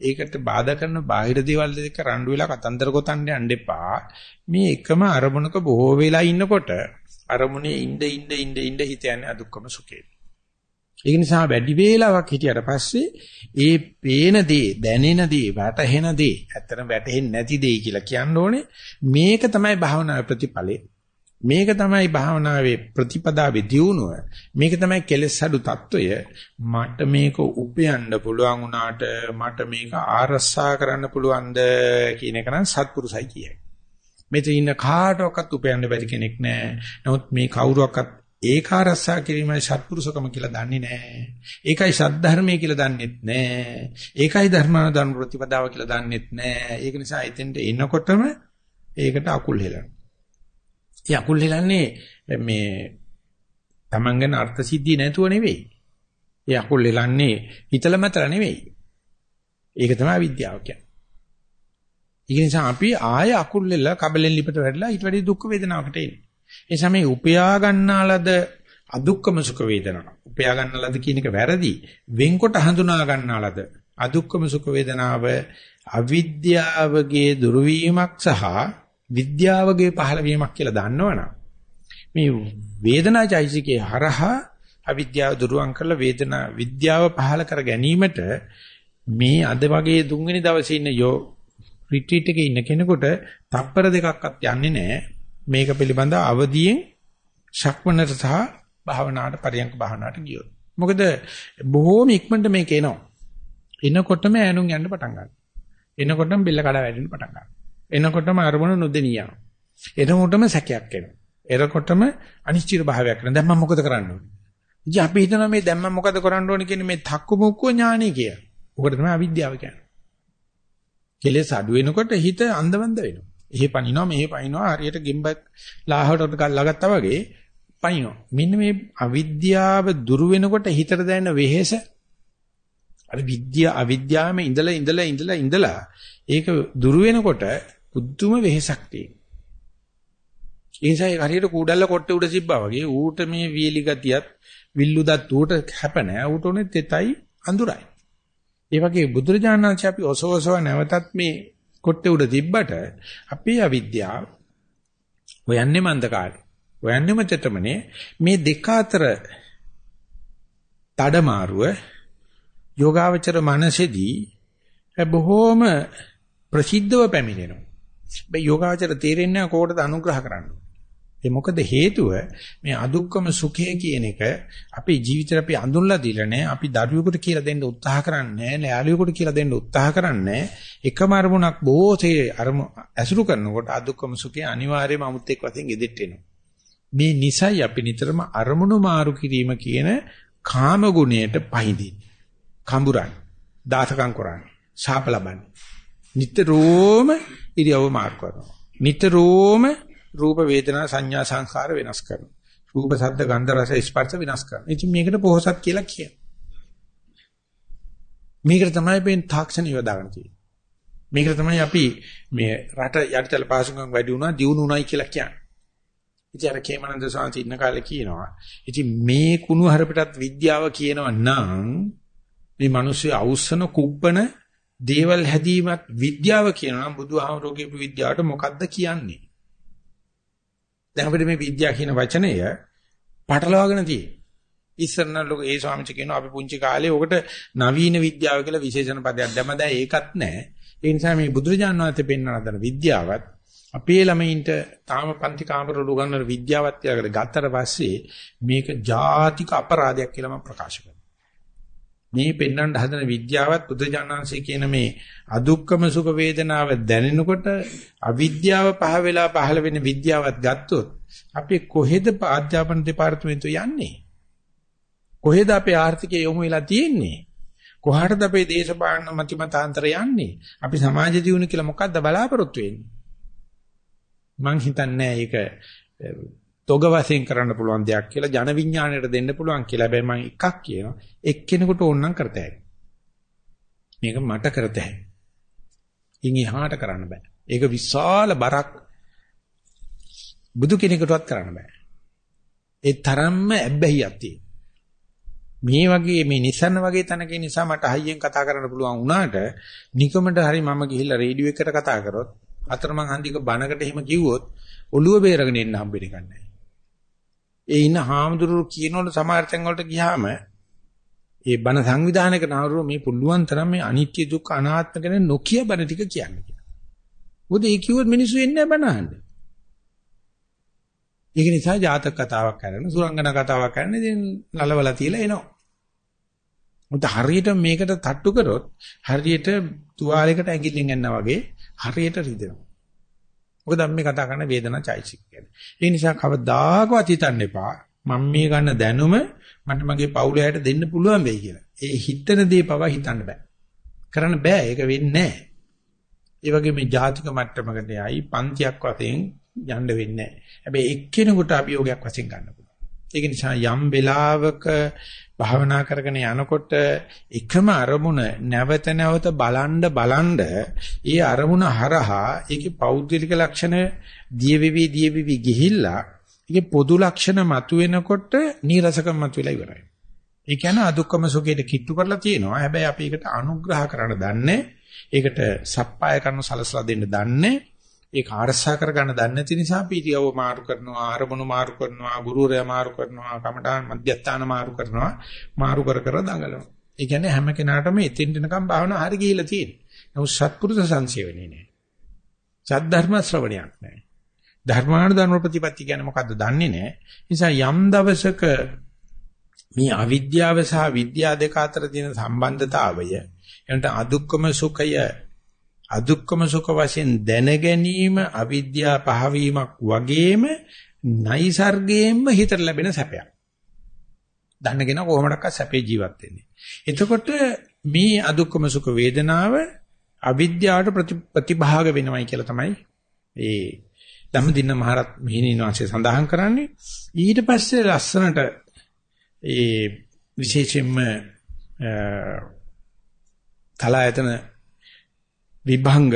ඒකට බාධා කරන බාහිර දේවල් දෙක රණ්ඩු වෙලා කතන්දර ගොතන්න යන්න එපා. මේ එකම අරමුණක බොහෝ වෙලා ඉන්නකොට අරමුණේ ඉඳ ඉඳ ඉඳ ඉඳ හිත යන්නේ අදුක්කම සුඛේ. ඒක නිසා වැඩි වේලාවක් හිටියට පස්සේ ඒ පේන දේ, දැනෙන දේ, වැටහෙන දේ, ඇත්තටම වැටහෙන්නේ නැති දේ කියලා කියන්න ඕනේ. මේක තමයි භාවනාවේ ප්‍රතිඵලය. මේක තමයි භාවනාවේ ප්‍රතිපදාවේ දියුණුව. මේක තමයි කෙලෙස් අඩු తত্ত্বය. මට මේක උපයන්න පුළුවන් වුණාට මට මේක ආරස්සා කරන්න පුළුවන්ද කියන එක නම් සත්පුරුසයි කියයි. මෙතන ඉන්න කාටවත් උපයන්න බැරි කෙනෙක් නැහැ. නමුත් මේ කවුරුවක්වත් ඒක ආරස්සා කිරීමයි සත්පුරුෂකම කියලා දන්නේ නැහැ. ඒකයි සද්ධර්මය කියලා දන්නෙත් නැහැ. ඒකයි ධර්මානුධර්ම ප්‍රතිපදාව කියලා දන්නෙත් නැහැ. ඒක නිසා එතෙන්ට එනකොටම ඒකට අකුල් හෙලනවා. ඒ අකුල් හෙලන්නේ මේ තමන්ගෙන අර්ථ සිද්ධිය නැතුව නෙවෙයි. ඒ අකුල් හෙලන්නේ හිතල මතර නෙවෙයි. ඒක තමයි විද්‍යාව කියන්නේ. ඒ නිසා අපි ආය අකුල් හෙලලා කබලෙන් ලිපට වැටලා ඊට වැඩි දුක් වේදනාවකට එන්නේ. ඒ සමේ උපයා ගන්නාලද අදුක්කම සුඛ වේදනා. උපයා ගන්නාලද කියන එක වැරදි. වෙන්කොට හඳුනා ගන්නාලද අදුක්කම සුඛ වේදනාව අවිද්‍යාවගේ දුර්වීමක් සහ විද්‍යාවගේ පහළවීමක් කියලා දන්නවනම් මේ වේදනාචෛසිකේ හරහා අවිද්‍යාව දුරුවන් කරලා වේදනා විද්‍යාව පහළ කර ගැනීමට මේ අද වගේ තුන්වෙනි දවසේ ඉන්න යෝ රිට්‍රීට් එකේ ඉන්න කෙනෙකුට තප්පර දෙකක්වත් යන්නේ නැහැ මේක පිළිබඳ අවදියෙන් ශක්මනට සහ භාවනාවට පරියන්ක භාවනාවට ගියොත්. මොකද බොහෝම ඉක්මනට මේක එනවා. එනකොටම ඈනුම් යන්න පටන් ගන්නවා. එනකොටම බෙල්ල කඩ වැටෙන්න පටන් ගන්නවා. එනකොටම අරමුණ නොදෙනියන. එනකොටම සැකයක් එනවා. එනකොටම අනිශ්චිත භාවයක් වෙනවා. දැන් මම මොකද කරන්න ඕනේ? ඉතින් අපි හිතනවා මේ දැන් මම මොකද කරන්න ඕනේ කියන්නේ මේ තක්කු මුක්කෝ ඥානෙ කිය. ඔකට තමයි අවිද්‍යාව කියන්නේ. කෙලෙස් අඩු වෙනකොට හිත අන්ධවන්ද වෙනවා. එහෙ පනිනවා මෙහෙ පනිනවා හරියට ගෙම්බක් ලාහකට ගල්ලාගත්තා වගේ පනිනවා. මෙන්න මේ අවිද්‍යාව දුරු වෙනකොට හිතට දැනෙන වෙහෙස අර විද්‍යා අවිද්‍යාවෙම ඉඳලා ඉඳලා ඉඳලා ඉඳලා ඒක දුරු වෙනකොට පුදුම වෙහෙසක් තියෙනවා. ඒ නිසා ඒ හරියට කූඩල්ල කොට්ටේ උඩ සිබ්බා වගේ ඌට මේ වීලි ගතියත් විල්ලුදත් ඌට හැප නැහැ. ඌට උනේ තෙතයි අඳුරයි. ඒ වගේ බුදුරජාණන් වහන්සේ අපි ඔසවසව නැවතත් මේ කොට්ටේ උඩ තිබ්බට අපේ අවිද්‍යාව හොයන්නේ මන්දකාරේ. හොයන්නේම චතමනේ මේ දෙක අතර තඩමාරුව යෝගාවචර මනසේදී බොහෝම ප්‍රසිද්ධව පැමිණෙනවා. මේ යෝගාවචර තේරෙන්නේ නැහැ කොහොමද අනුග්‍රහ කරන්නේ. ඒ මොකද හේතුව මේ අදුක්කම සුඛය කියන එක අපේ ජීවිතේ අපි අඳුන්ලා දීලා නැහැ. අපි දරුවෙකුට කියලා දෙන්න උත්සාහ කරන්නේ නැහැ. යාළුවෙකුට කියලා දෙන්න උත්සාහ කරන්නේ එකම අරමුණක් බොහෝසේ අරමු ඇසුරු කරනකොට අදුක්කම සුඛය අනිවාර්යයෙන්ම අමුත් එක් වශයෙන් ගෙදෙට්ට එනවා. මේ නිසයි අපි නිතරම අරමුණු මාරු කිරීම කියන කාම ගුණයට පහඳින්නේ. කඹුරන් දාසකම් කරන්නේ. ශාප ලබන්නේ. නිතරම ඉරියව මාරු කරනවා. නිතරම රූප වේදනා සංඥා සංඛාර වෙනස් කරනවා. රූප ශබ්ද ගන්ධ රස ස්පර්ශ වෙනස් කරනවා. ඉතින් මේකට පොහසත් කියලා කියනවා. මේකට තමයි මේ තාක්ෂණ යොදාගෙන තියෙන්නේ. මේකට තමයි අපි මේ රට යටිතල පාසුකම් වැඩි වුණා දියුණු වුණායි කියලා කියන්නේ. ඉතින් අර කේමනන්ද සාන්ති ඉන්න කාලේ කියනවා. ඉතින් මේ කුණු හරපටත් විද්‍යාව කියනවා නම් මේ මිනිස්සු අවුස්සන කුබ්බන දේවල් හැදීමත් විද්‍යාව කියනවා නම් බුදුහාමරෝගේ විද්‍යාවට මොකද්ද කියන්නේ? දැන් අපිට මේ විද්‍යාව කියන වචනය පටලවාගෙන තියෙන්නේ. ඉස්සරන ලෝක ඒ ස්වාමීන් කියනවා අපි පුංචි කාලේ ඔකට නවීන විද්‍යාව කියලා විශේෂණ පදයක් දැම්ම දැන් ඒකත් නැහැ. ඒ නිසා මේ බුදුරජාණන් වහන්සේ පෙන්වන දන විද්‍යාවත් අපේ ළමයින්ට තාම පන්ති කාමරවල උගන්වන විද්‍යාවත් කියලා ගත්තට පස්සේ මේක ජාතික අපරාධයක් කියලා මම ප්‍රකාශ කරනවා. මේ පෙන්වන්න හදන විද්‍යාවත් බුදුජානනාංශය කියන මේ අදුක්කම සුඛ වේදනාව දැනෙනකොට අවිද්‍යාව පහ වෙලා පහළ වෙන විද්‍යාවත් ගත්තොත් අපි කොහෙද අධ්‍යාපන දෙපාර්තමේන්තුව යන්නේ? කොහෙද අපේ ආර්ථිකය යොමු වෙලා තියෙන්නේ? කොහාටද අපේ දේශපාලන මතිමතාන්තර යන්නේ? අපි සමාජ ජීවන කියලා මොකද්ද බලාපොරොත්තු වෙන්නේ? මං හිතන්නේ ඒක තොග වශයෙන් කරන්න පුළුවන් දෙයක් කියලා ජන විඥාණයට දෙන්න පුළුවන් කියලා. හැබැයි මම එකක් කියනවා. එක්කෙනෙකුට ඕනනම් කරත හැකියි. මේක මට කරත හැකියි. ඉන් එහාට කරන්න බෑ. ඒක විශාල බරක් බුදු කෙනෙකුටවත් කරන්න බෑ. ඒ තරම්ම ඇබ්බැහියක් තියෙන. මේ වගේ මේ නිසන්න වගේ තැනක නිසා මට හයියෙන් කතා කරන්න පුළුවන් වුණාට නිකමට හරි මම ගිහිල්ලා රේඩියෝ එකට කතා කරොත් අතරමං හන්දික බණකට එහෙම කිව්වොත් ඔළුව බේරගෙන එන්න හම්බෙන්නේ නැහැ. ඒ ඉන්න හාමුදුරුවෝ කියනවල සමහර තැන් වලට ගියාම ඒ බණ සංවිධානයක නාරුව මේ පුළුවන් තරම් මේ අනිත්‍ය දුක්ඛ අනාත්ම ගැන නොකිය බණ ටික කියන්නේ කියලා. මොකද ඒ කිව්වොත් මිනිස්සු එන්නේ නැහැ බණ අහන්න. ඒක නිසා ජාතක කතාවක් කරන සුරංගන කතාවක් කරන ඉතින් ලලවලා තියලා එනවා. මොකද හරියට මේකට තට්ටු කරොත් හරියට තුවාලයකට ඇඟිල්ලෙන් යනවා වගේ හරියට රිදෙනවා. මොකද අපි මේ කතා කරන වේදනා චෛසික ගැන. ඒ නිසා කවදාකවත් හිතන්න එපා මම මේ ගන්න දැනුම මට මගේ පවුලයට දෙන්න පුළුවන් වෙයි කියලා. ඒ හිතන දේ පවා හිතන්න බෑ. කරන්න බෑ ඒක වෙන්නේ නැහැ. ඒ වගේ මේ ජාතික මට්ටමකට යයි පන්තියක් වශයෙන් යන්න වෙන්නේ නැහැ. හැබැයි එක්කෙනෙකුට අභියෝගයක් වශයෙන් ගන්න පුළුවන්. ඒක නිසා යම් වෙලාවක භාවනා කරගෙන යනකොට එකම අරමුණ නැවත නැවත බලන්න බලන්න ඒ අරමුණ හරහා ඒකේ පෞද්ගලික ලක්ෂණ දියවිවි දියවිවි ගිහිල්ලා ඒකේ පොදු ලක්ෂණ මතුවෙනකොට නීරසකම් මතුවලා ඉවරයි. ඒ කියන්නේ අදුක්කම සුඛයට කිට්ටු කරලා තියෙනවා. හැබැයි අපි ඒකට අනුග්‍රහ කරන්න දන්නේ. ඒකට සප්පාය කරන සලසලා දෙන්න දන්නේ. ඒක ආරසා කරගන්න දන්නේ නැති නිසා පීතියව මාරු කරනවා ආරමුණු මාරු කරනවා ගුරුවරයා මාරු කරනවා කමඨාන් මධ්‍යස්ථාන මාරු කරනවා මාරු කර කර දඟලනවා. ඒ කියන්නේ හැම කෙනාටම එතෙන් දෙනකම් භාවනා හරි ගිහිලා තියෙනවා. නමුත් සත්පුරුෂ සංසේවනේ නෑ. සද්ධර්ම ශ්‍රවණයක් නෑ. ධර්මානුධර්ම ප්‍රතිපත්ති කියන්නේ මොකද්ද දන්නේ නෑ. නිසා යම් දවසක මේ අවිද්‍යාව සහ විද්‍යාව දෙක අතර තියෙන සම්බන්ධතාවය එනට අදුක්කම සුඛය අදුක්කම සුඛ වශයෙන් දැන ගැනීම අවිද්‍යාව පහවීමක් වගේම නයිසර්ගයෙන්ම හිතට ලැබෙන සැපයක්. දන්නගෙන කොහොමඩක්වත් සැපේ ජීවත් වෙන්නේ. එතකොට මේ අදුක්කම සුඛ වේදනාව අවිද්‍යාවට ප්‍රතිභාග වෙනවයි කියලා තමයි ඒ ධම්මදින්න මහරත් මිහිණින් වහන්සේ සඳහන් කරන්නේ. ඊට පස්සේ ලස්සනට ඒ විශේෂයෙන්ම තලායතන විභංග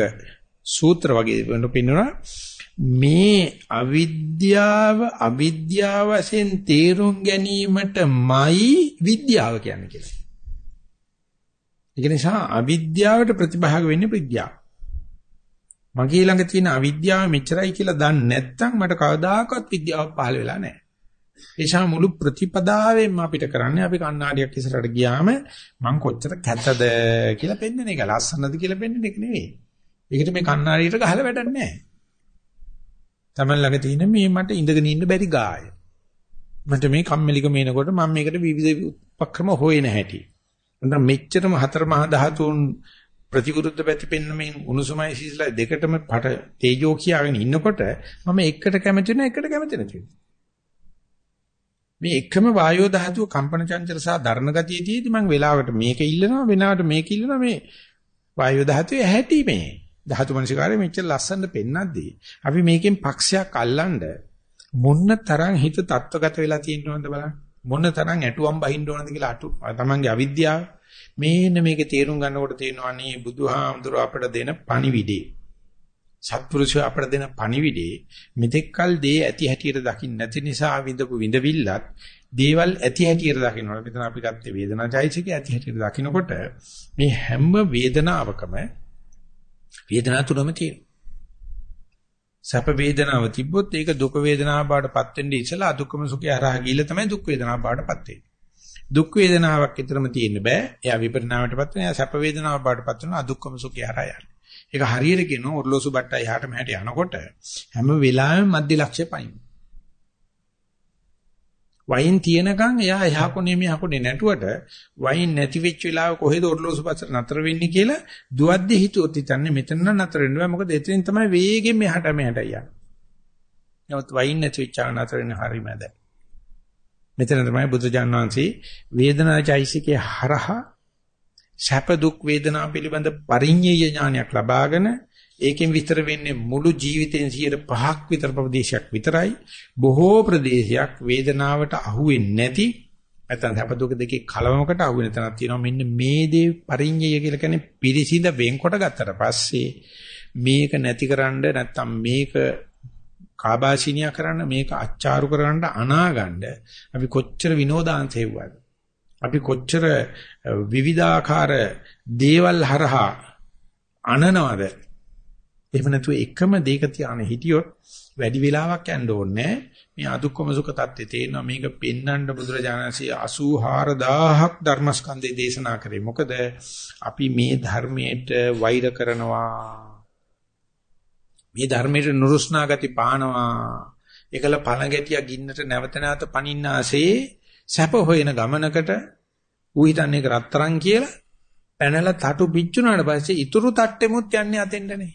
සූත්‍ර වගේ වෙන පින්නවා මේ අවිද්‍යාව අවිද්‍යාව වශයෙන් තේරුම් ගැනීමටමයි විද්‍යාව කියන්නේ කියලා. ඒක නිසා අවිද්‍යාවට ප්‍රතිභාග වෙන්නේ විද්‍යාව. මගේ ළඟ තියෙන අවිද්‍යාව මෙච්චරයි කියලා දන්නේ නැත්නම් මට කවදාකවත් විද්‍යාව පහළ වෙලා නැහැ. ඒෂා මුළු ප්‍රතිපදාවෙම අපිට කරන්නේ අපි කණ්ණාඩියක් ඉස්සරහට ගියාම මං කොච්චර කැතද කියලා පෙන්වන එක. ලස්සනද කියලා පෙන්වන එක නෙවෙයි. ඒකට මේ කණ්ණාඩියට ගහලා වැඩක් නැහැ. Taman ළඟ තියෙන මේ මට ඉඳගෙන ඉන්න බැරි ගාය. මට මේ කම්මැලිකම එනකොට මම මේකට විවිධ උපක්‍රම හොයන හැටි. නැත්නම් මෙච්චරම හතර මහා ධාතුන් ප්‍රතිවිරුද්ධ පැති පෙන්නමින් උණුසුමයි සීසලයි දෙකටම පට තේජෝ කියාගෙන ඉන්නකොට මම එකට කැමති නැහැ එකට කැමති නැති මේ එකම වායෝ ධාතුව කම්පන චංචල සහ දරණ ගතිය තියෙදි මම වෙලාවට මේක ඉල්ලනවා වෙනාවට මේක ඉල්ලනවා. මේ වායෝ ධාතුවේ ඇහැටි මේ ධාතු මනසිකාරය මෙච්චර ලස්සනට පෙන්නද්දී. අපි මේකෙන් පක්ෂයක් අල්ලන්න මොන්න තරම් හිත තත්වගත වෙලා තියෙනවද බලන්න. මොන තරම් ඇටුවම් බහින්න ඕනද කියලා අටු තමන්ගේ අවිද්‍යාව. මේන්න මේකේ තේරුම් ගන්නකොට තේරෙනවා නේ බුදුහාමුදුර අපට දෙන පණිවිඩේ. සත්පුරුෂය අපට දෙන පණිවිඩේ මෙතෙක්කල් දේ ඇති හැටියට දකින්න නැති නිසා විඳපු විඳවිල්ලත් දේවල් ඇති හැටියට දකින්නකොට මෙතන අපි ගත්තේ වේදනාචෛසික ඇති හැටියට දකින්නකොට මේ හැම වේදනාවකම වේදනා තුනම තියෙනවා සැප වේදනාව තිබ්බොත් ඒක දුක වේදනාව බවටපත් වෙන්නේ ඉස්සලා අදුක්කම සුඛය හරහා ගිහිල්ලා තමයි දුක් වේදනාව බවටපත් වෙන්නේ. දුක් වේදනාවක් විතරම තියෙන්න බෑ. එයා විපරිණාමයටපත් වෙන. එයා සැප වේදනාව බවටපත් වෙන අදුක්කම සුඛය හරහා යන්නේ. ඒක හරියට කියනවා ඔර්ලෝසු බට්ටයි එහාට මෙහාට යනකොට හැම වෙලාවෙම මධ්‍ය ලක්ෂ්‍ය පයින්. වයින් තියෙනකන් එයා එහා කොනේ මෙහා කොනේ නැටුවට වයින් නැති වෙච්ච වෙලාව කොහෙද ඔර්ලෝසු පස්සට නතර වෙන්නේ කියලා දුවද්දි හිතුවොත් හිතන්නේ මෙතන නතර වෙන්න බෑ මොකද එතනින් තමයි වේගෙන් මෙහාට මෙහාට යන්නේ. නමුත් වයින් නැති වෙච්ච නතර වෙන්නේ හරි මැද. මෙතන තමයි බුදුජාන විශ්වසේ වේදනාචෛසිකේ හරහා සැප දුක් වේදනා පිළිබඳ පරිඤ්ඤය ඥානයක් ලබාගෙන ඒකෙන් විතර වෙන්නේ මුළු ජීවිතෙන් 5ක් විතර ප්‍රදේශයක් විතරයි. බොහෝ ප්‍රදේශයක් වේදනාවට අහුවෙන්නේ නැති නැත්නම් සැප දුක දෙකේ කලවමකට අහුවෙන තැනක් තියෙනවා. මෙන්න මේ දේ පරිඤ්ඤය කියලා කියන්නේ පිරිසිඳ වෙන්කොට ගත්තට පස්සේ මේක නැතිකරන්න නැත්නම් මේක කාබාසිනියා කරන්න මේක අච්චාරු කරන්න අනාගන්න අපි කොච්චර විනෝදාංශ හේවුවද? අපි කොච්චර විවිධාකාර දේවල් හරහා අනනවද? එහෙම නැතුව එකම දෙයක තියාන හිටියොත් වැඩි වෙලාවක් යන්න ඕනේ මේ අදුක්කම සුඛ தත්ත්වයේ තේනවා මේක පෙන්වන්න බුදුරජාණන්සේ 84000ක් ධර්මස්කන්ධේ දේශනා කරේ. මොකද අපි මේ ධර්මයට වෛර කරනවා. මේ ධර්මයට නුරුස්නා ගති පානවා. ඒකල පළඟැටිය ගින්නට නැවත නැවත පනින්නාසේ සැප හොයන ගමනකට ඌ හිතන්නේ ඒක රත්තරන් කියලා පැනලා තටු පිච්චුනාට පස්සේ ඉතුරු තට්ටෙමුත් යන්නේ අතෙන්දනේ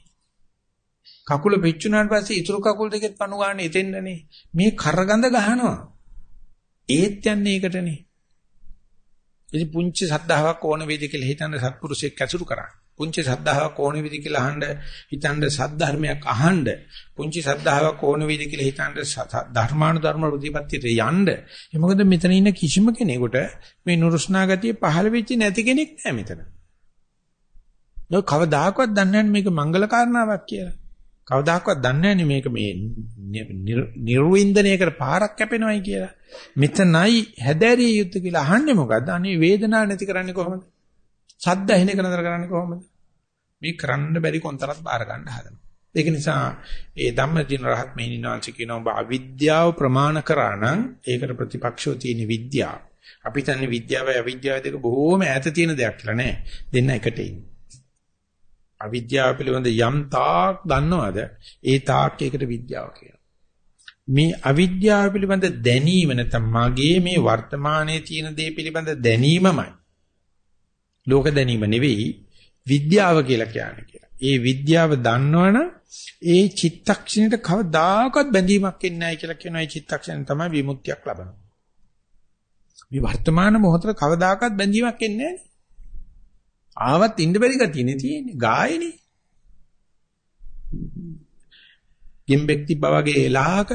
කකුල පිච්චුනාට පස්සේ ඉතුරු කකුල් දෙකෙත් පණු ගන්න එතෙන්දනේ. මේ කරගඳ ගහනවා. ඒත් යන්නේ ඒකටනේ. ඉතින් පුංචි සද්ධාාවක් ඕන වේද කියලා හිතන සත්පුරුෂයෙක් ඇසුරු කරා. පුංචි සද්ධාාවක් ඕන වේද කියලා අහන්න හිතන සද්ධර්මයක් අහන්න. පුංචි සද්ධාාවක් ඕන වේද කියලා හිතන ධර්මානුධර්ම ප්‍රතිපත්තියට යන්න. ඒ මොකද මෙතන ඉන්න කිසිම කෙනෙකුට මේ නුරුස්නා ගතිය පහළ වෙච්ච නැති කෙනෙක් නෑ මෙතන. නෝ කවදාකවත් දන්නේ නැහැ මේක මංගල කාරණාවක් කියලා. කවදාකවත් දන්නේ නැහැ මේක මේ නිර්වින්දනයකට පාරක් කැපෙනවයි කියලා. මෙතනයි හැදෑරිය යුතු කියලා අහන්නේ මොකද්ද? අනේ වේදනාව නැති කරන්නේ කොහොමද? සද්ද ඇහෙන එක නතර කරන්නේ කොහොමද? මේ කරන්න බැරි කොන්තරත් බාර ගන්න හදනවා. ඒක නිසා ඒ ධම්මදින රහත් මෙහිණිනාංශ කියනවා ඔබ අවිද්‍යාව ප්‍රමාණ කරා නම් ඒකට ප්‍රතිපක්ෂව තියෙන විද්‍යාව. අපි තන්නේ විද්‍යාවයි අවිද්‍යාවයි දෙක බොහෝම ඈත තියෙන දෙයක් කියලා නෑ. දෙන්න එකට ඉන්නේ. අවිද්‍යාව පිළිබඳ යම් තාක් දන්නවද ඒ තාක් ඒකට විද්‍යාව කියනවා මේ අවිද්‍යාව පිළිබඳ දැනීම නැත්නම් මගේ මේ වර්තමානයේ තියෙන දේ පිළිබඳ දැනීමමයි ලෝක දැනීම නෙවෙයි විද්‍යාව කියලා කියන්නේ කියලා. ඒ විද්‍යාව දන්නවනම් ඒ චිත්තක්ෂණයට කවදාකවත් බැඳීමක් එන්නේ නැහැ කියලා කියනවා. ඒ චිත්තක්ෂණය තමයි විමුක්තියක් ලබනවා. මේ වර්තමාන මොහොතේ කවදාකවත් බැඳීමක් එන්නේ නැහැ. ආවත් ඉන්න බැරි ගතියනේ තියෙන්නේ. ගායනේ. ගෙම්බෙක් තිබ්බා වගේ ලාහක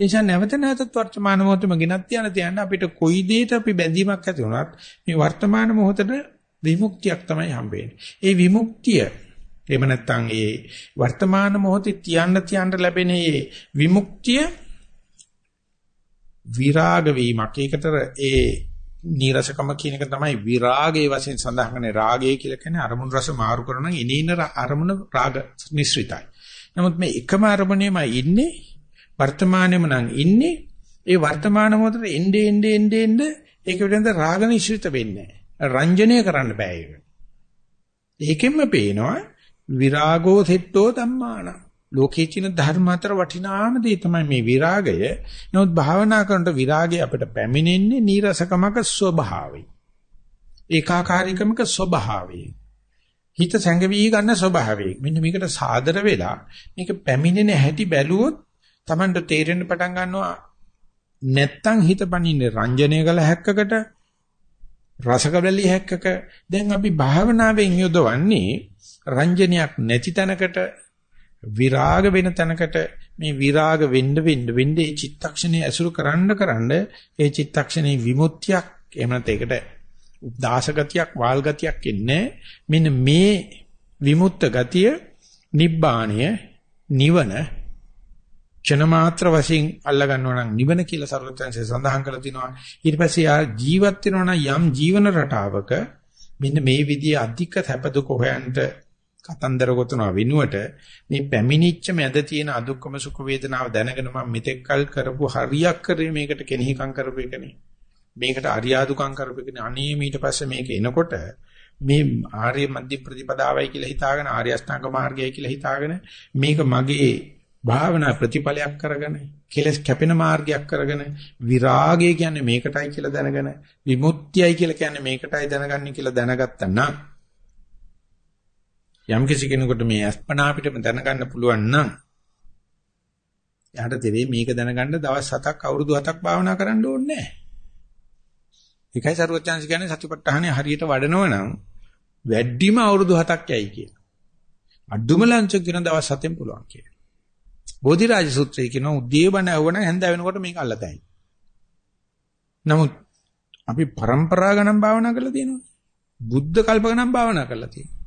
එනිසා නැවත නැවතත් වර්තමාන මොහොතේම ගෙනත් යන තියන්න අපිට කොයි දෙයකට අපි බැඳීමක් ඇති වුණත් මේ වර්තමාන මොහොතේ විමුක්තියක් තමයි හම්බෙන්නේ. ඒ විමුක්තිය එහෙම නැත්නම් ඒ වර්තමාන මොහොතේ තියන්න තියන්න ලැබෙන ඒ විමුක්තිය විරාග වීමක්. ඒකට ඒ නීරසකම කියන එක තමයි විරාගයේ වශයෙන් සඳහන් කරන්නේ. රාගය කියලා කියන්නේ අරමුණු රස මාරු කරන ඉනින අරමුණ රාග මිශ්‍රිතයි. නමුත් මේ එකම අරමුණේම ඉන්නේ වර්තමානෙම නම් ඉන්නේ ඒ වර්තමාන මොහොතේ එnde ende ende ende ඒක පිළිබඳ රාග නිශ්චිත වෙන්නේ රංජනය කරන්න බෑ ඒක. ඒකෙන්ම පේනවා විරාගෝ සෙට්ටෝ ධම්මාන. ලෝකේ චින ධර්ම අතර වටිනාම දේ තමයි මේ විරාගය. නමුත් භාවනා කරනකොට විරාගය අපිට පැමිණෙන්නේ නීරසකමක ස්වභාවයි. ඒකාකාරීකමක ස්වභාවයි. හිත සැඟවි ගන්න ස්වභාවය. මෙන්න මේකට සාදර වෙලා මේක පැමිණෙන හැටි බැලුවොත් Tamanට තේරෙන්න පටන් ගන්නවා නැත්තම් හිත පනින්නේ රංජනය කළ හැක්කකට රසකබලි හැක්කක දැන් අපි භාවනාවෙන් යොදවන්නේ රංජනයක් නැති තැනකට විරාග වෙන තැනකට මේ විරාග වෙන්න වෙන්න වෙන්න ඒ චිත්තක්ෂණේ ඇසුරු කරන්න කරන්න ඒ චිත්තක්ෂණේ විමුක්තියක් එහෙම නැත්නම් ඒකට දාස ගතියක් වාල් ගතියක් එන්නේ මෙන්න මේ විමුක්ත ගතිය නිබ්බාණය නිවන ක්ෂණ මාත්‍ර වශයෙන් අල්ලා ගන්නවා නම් නිවන කියලා සර්වඥයන්සේ සඳහන් කරලා තිනවා. ඊට පස්සේ යා ජීවත් වෙනවා නම් යම් ජීවන රටාවක මෙන්න මේ විදිහේ අධික සැප දුක හොයන්ට කතන්දර ගොතනවා වෙනුවට මේ පැමිණිච්ච මැද තියෙන අදුක්කම සුඛ වේදනාව දැනගෙන මම මෙතෙක් කල් කරපු හරියක් කරේ මේකට කෙනෙහිකම් කරපු එකනේ. මේකට අරියාදුකම් කරපු එකනේ. අනේ ඊට පස්සේ මේක එනකොට මේ ආර්ය මධ්‍ය ප්‍රතිපදාවයි කියලා හිතාගෙන ආර්ය අෂ්ටාංග මාර්ගයයි කියලා හිතාගෙන මේක මගේ භාවනා ප්‍රතිඵලයක් කරගෙන කෙලස් කැපෙන මාර්ගයක් කරගෙන විරාගය කියන්නේ මේකටයි කියලා දැනගෙන විමුක්තියයි කියලා කියන්නේ මේකටයි දැනගන්නේ කියලා දැනගත්තා නම් යම් කිසි කෙනෙකුට මේ අස්පනා පිටම දැනගන්න පුළුවන් නම් එයාට තේරෙයි මේක දැනගන්න දවස් 7ක් අවුරුදු 7ක් භාවනා කරන්න ඕනේ නැහැ. ඒකයි සරුවචාන්ස් කියන්නේ සතිපට්ඨානේ හරියට වඩනව නම් වැඩිම අවුරුදු 7ක් යයි කියන. අඩුම ලංච කියන දවස් 7ෙන් පුළුවන් කියන. බෝධිරාජ සූත්‍රය කියන උද්දී බණ ඇහුවන හැන්ද වෙනකොට මේක අල්ලතයි. නමුත් අපි પરම්පරා ගණන් භාවනා කරලා තියෙනවා. බුද්ධ කල්ප ගණන් භාවනා කරලා තියෙනවා.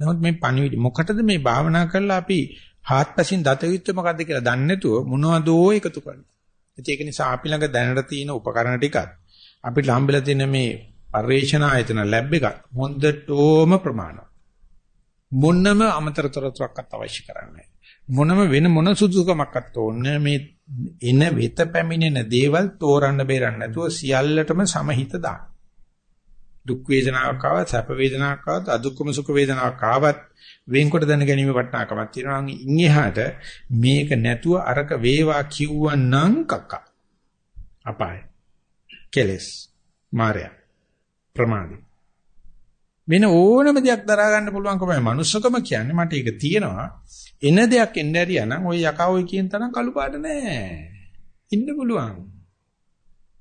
නමුත් මේ පණිවිඩ මොකටද මේ භාවනා කරලා අපි හාත්පසින් දත යුත්තේ මොකද්ද කියලා දන්නේ නැතුව මොනවදෝ එකතු කරනවා. ඒක නිසා අපි ළඟ දැනට තියෙන උපකරණ ටිකත් අපිට හම්බෙලා තියෙන මේ පරිේශන ආයතන ලැබ් එක හොඳටම ප්‍රමාණවත්. මොනම අමතර තොරතුරක්වත් අවශ්‍ය කරන්නේ මොනම වෙන මොන සුදුසුකමක්වත් ඕනේ මේ එන වෙත පැමිණෙන දේවල් තෝරන්න බේරන්න නැතුව සියල්ලටම සමහිත දාන්න. දුක් වේදනාවක් ආවත් සැප වේදනාවක් ආවත් අදුක්කම සුඛ වේදනාවක් ආවත් වෙන්කොට දැන ගැනීම වටිනාකමක් තියෙනවා. නම් ඉන්නහට මේක නැතුව අරක වේවා කිව්වනම් කක්ක. අපාය. කෙලස්. මායя ප්‍රමාදී. වෙන ඕනම දෙයක් දරා ගන්න පුළුවන්කමයි manussකම කියන්නේ මට ඒක තියෙනවා. එන දෙයක් එන්න ඇරියා නම් ওই යකා ඔය කියන තරම් කළු පාට නෑ. ඉන්න පුළුවන්.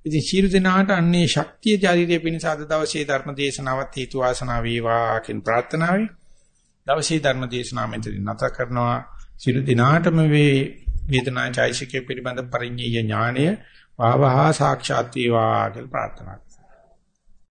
ඉතින් ශීරු දෙනාට අන්නේ ශක්තිය ශරීරයේ පිණිස අද දවසේ ධර්ම දේශනාවත් හේතු වාසනා වේවා කියන ප්‍රාර්ථනාවයි. දවසේ ධර්ම දේශනාව මෙතන නැත කරනවා. ශීරු දිනාටම වේ වේදනා චෛසිකේ පිළිබඳ පරිඤ්ඤය ඥානය වාවහා සාක්ෂාත් වේවා කියලා ප්‍රාර්ථනා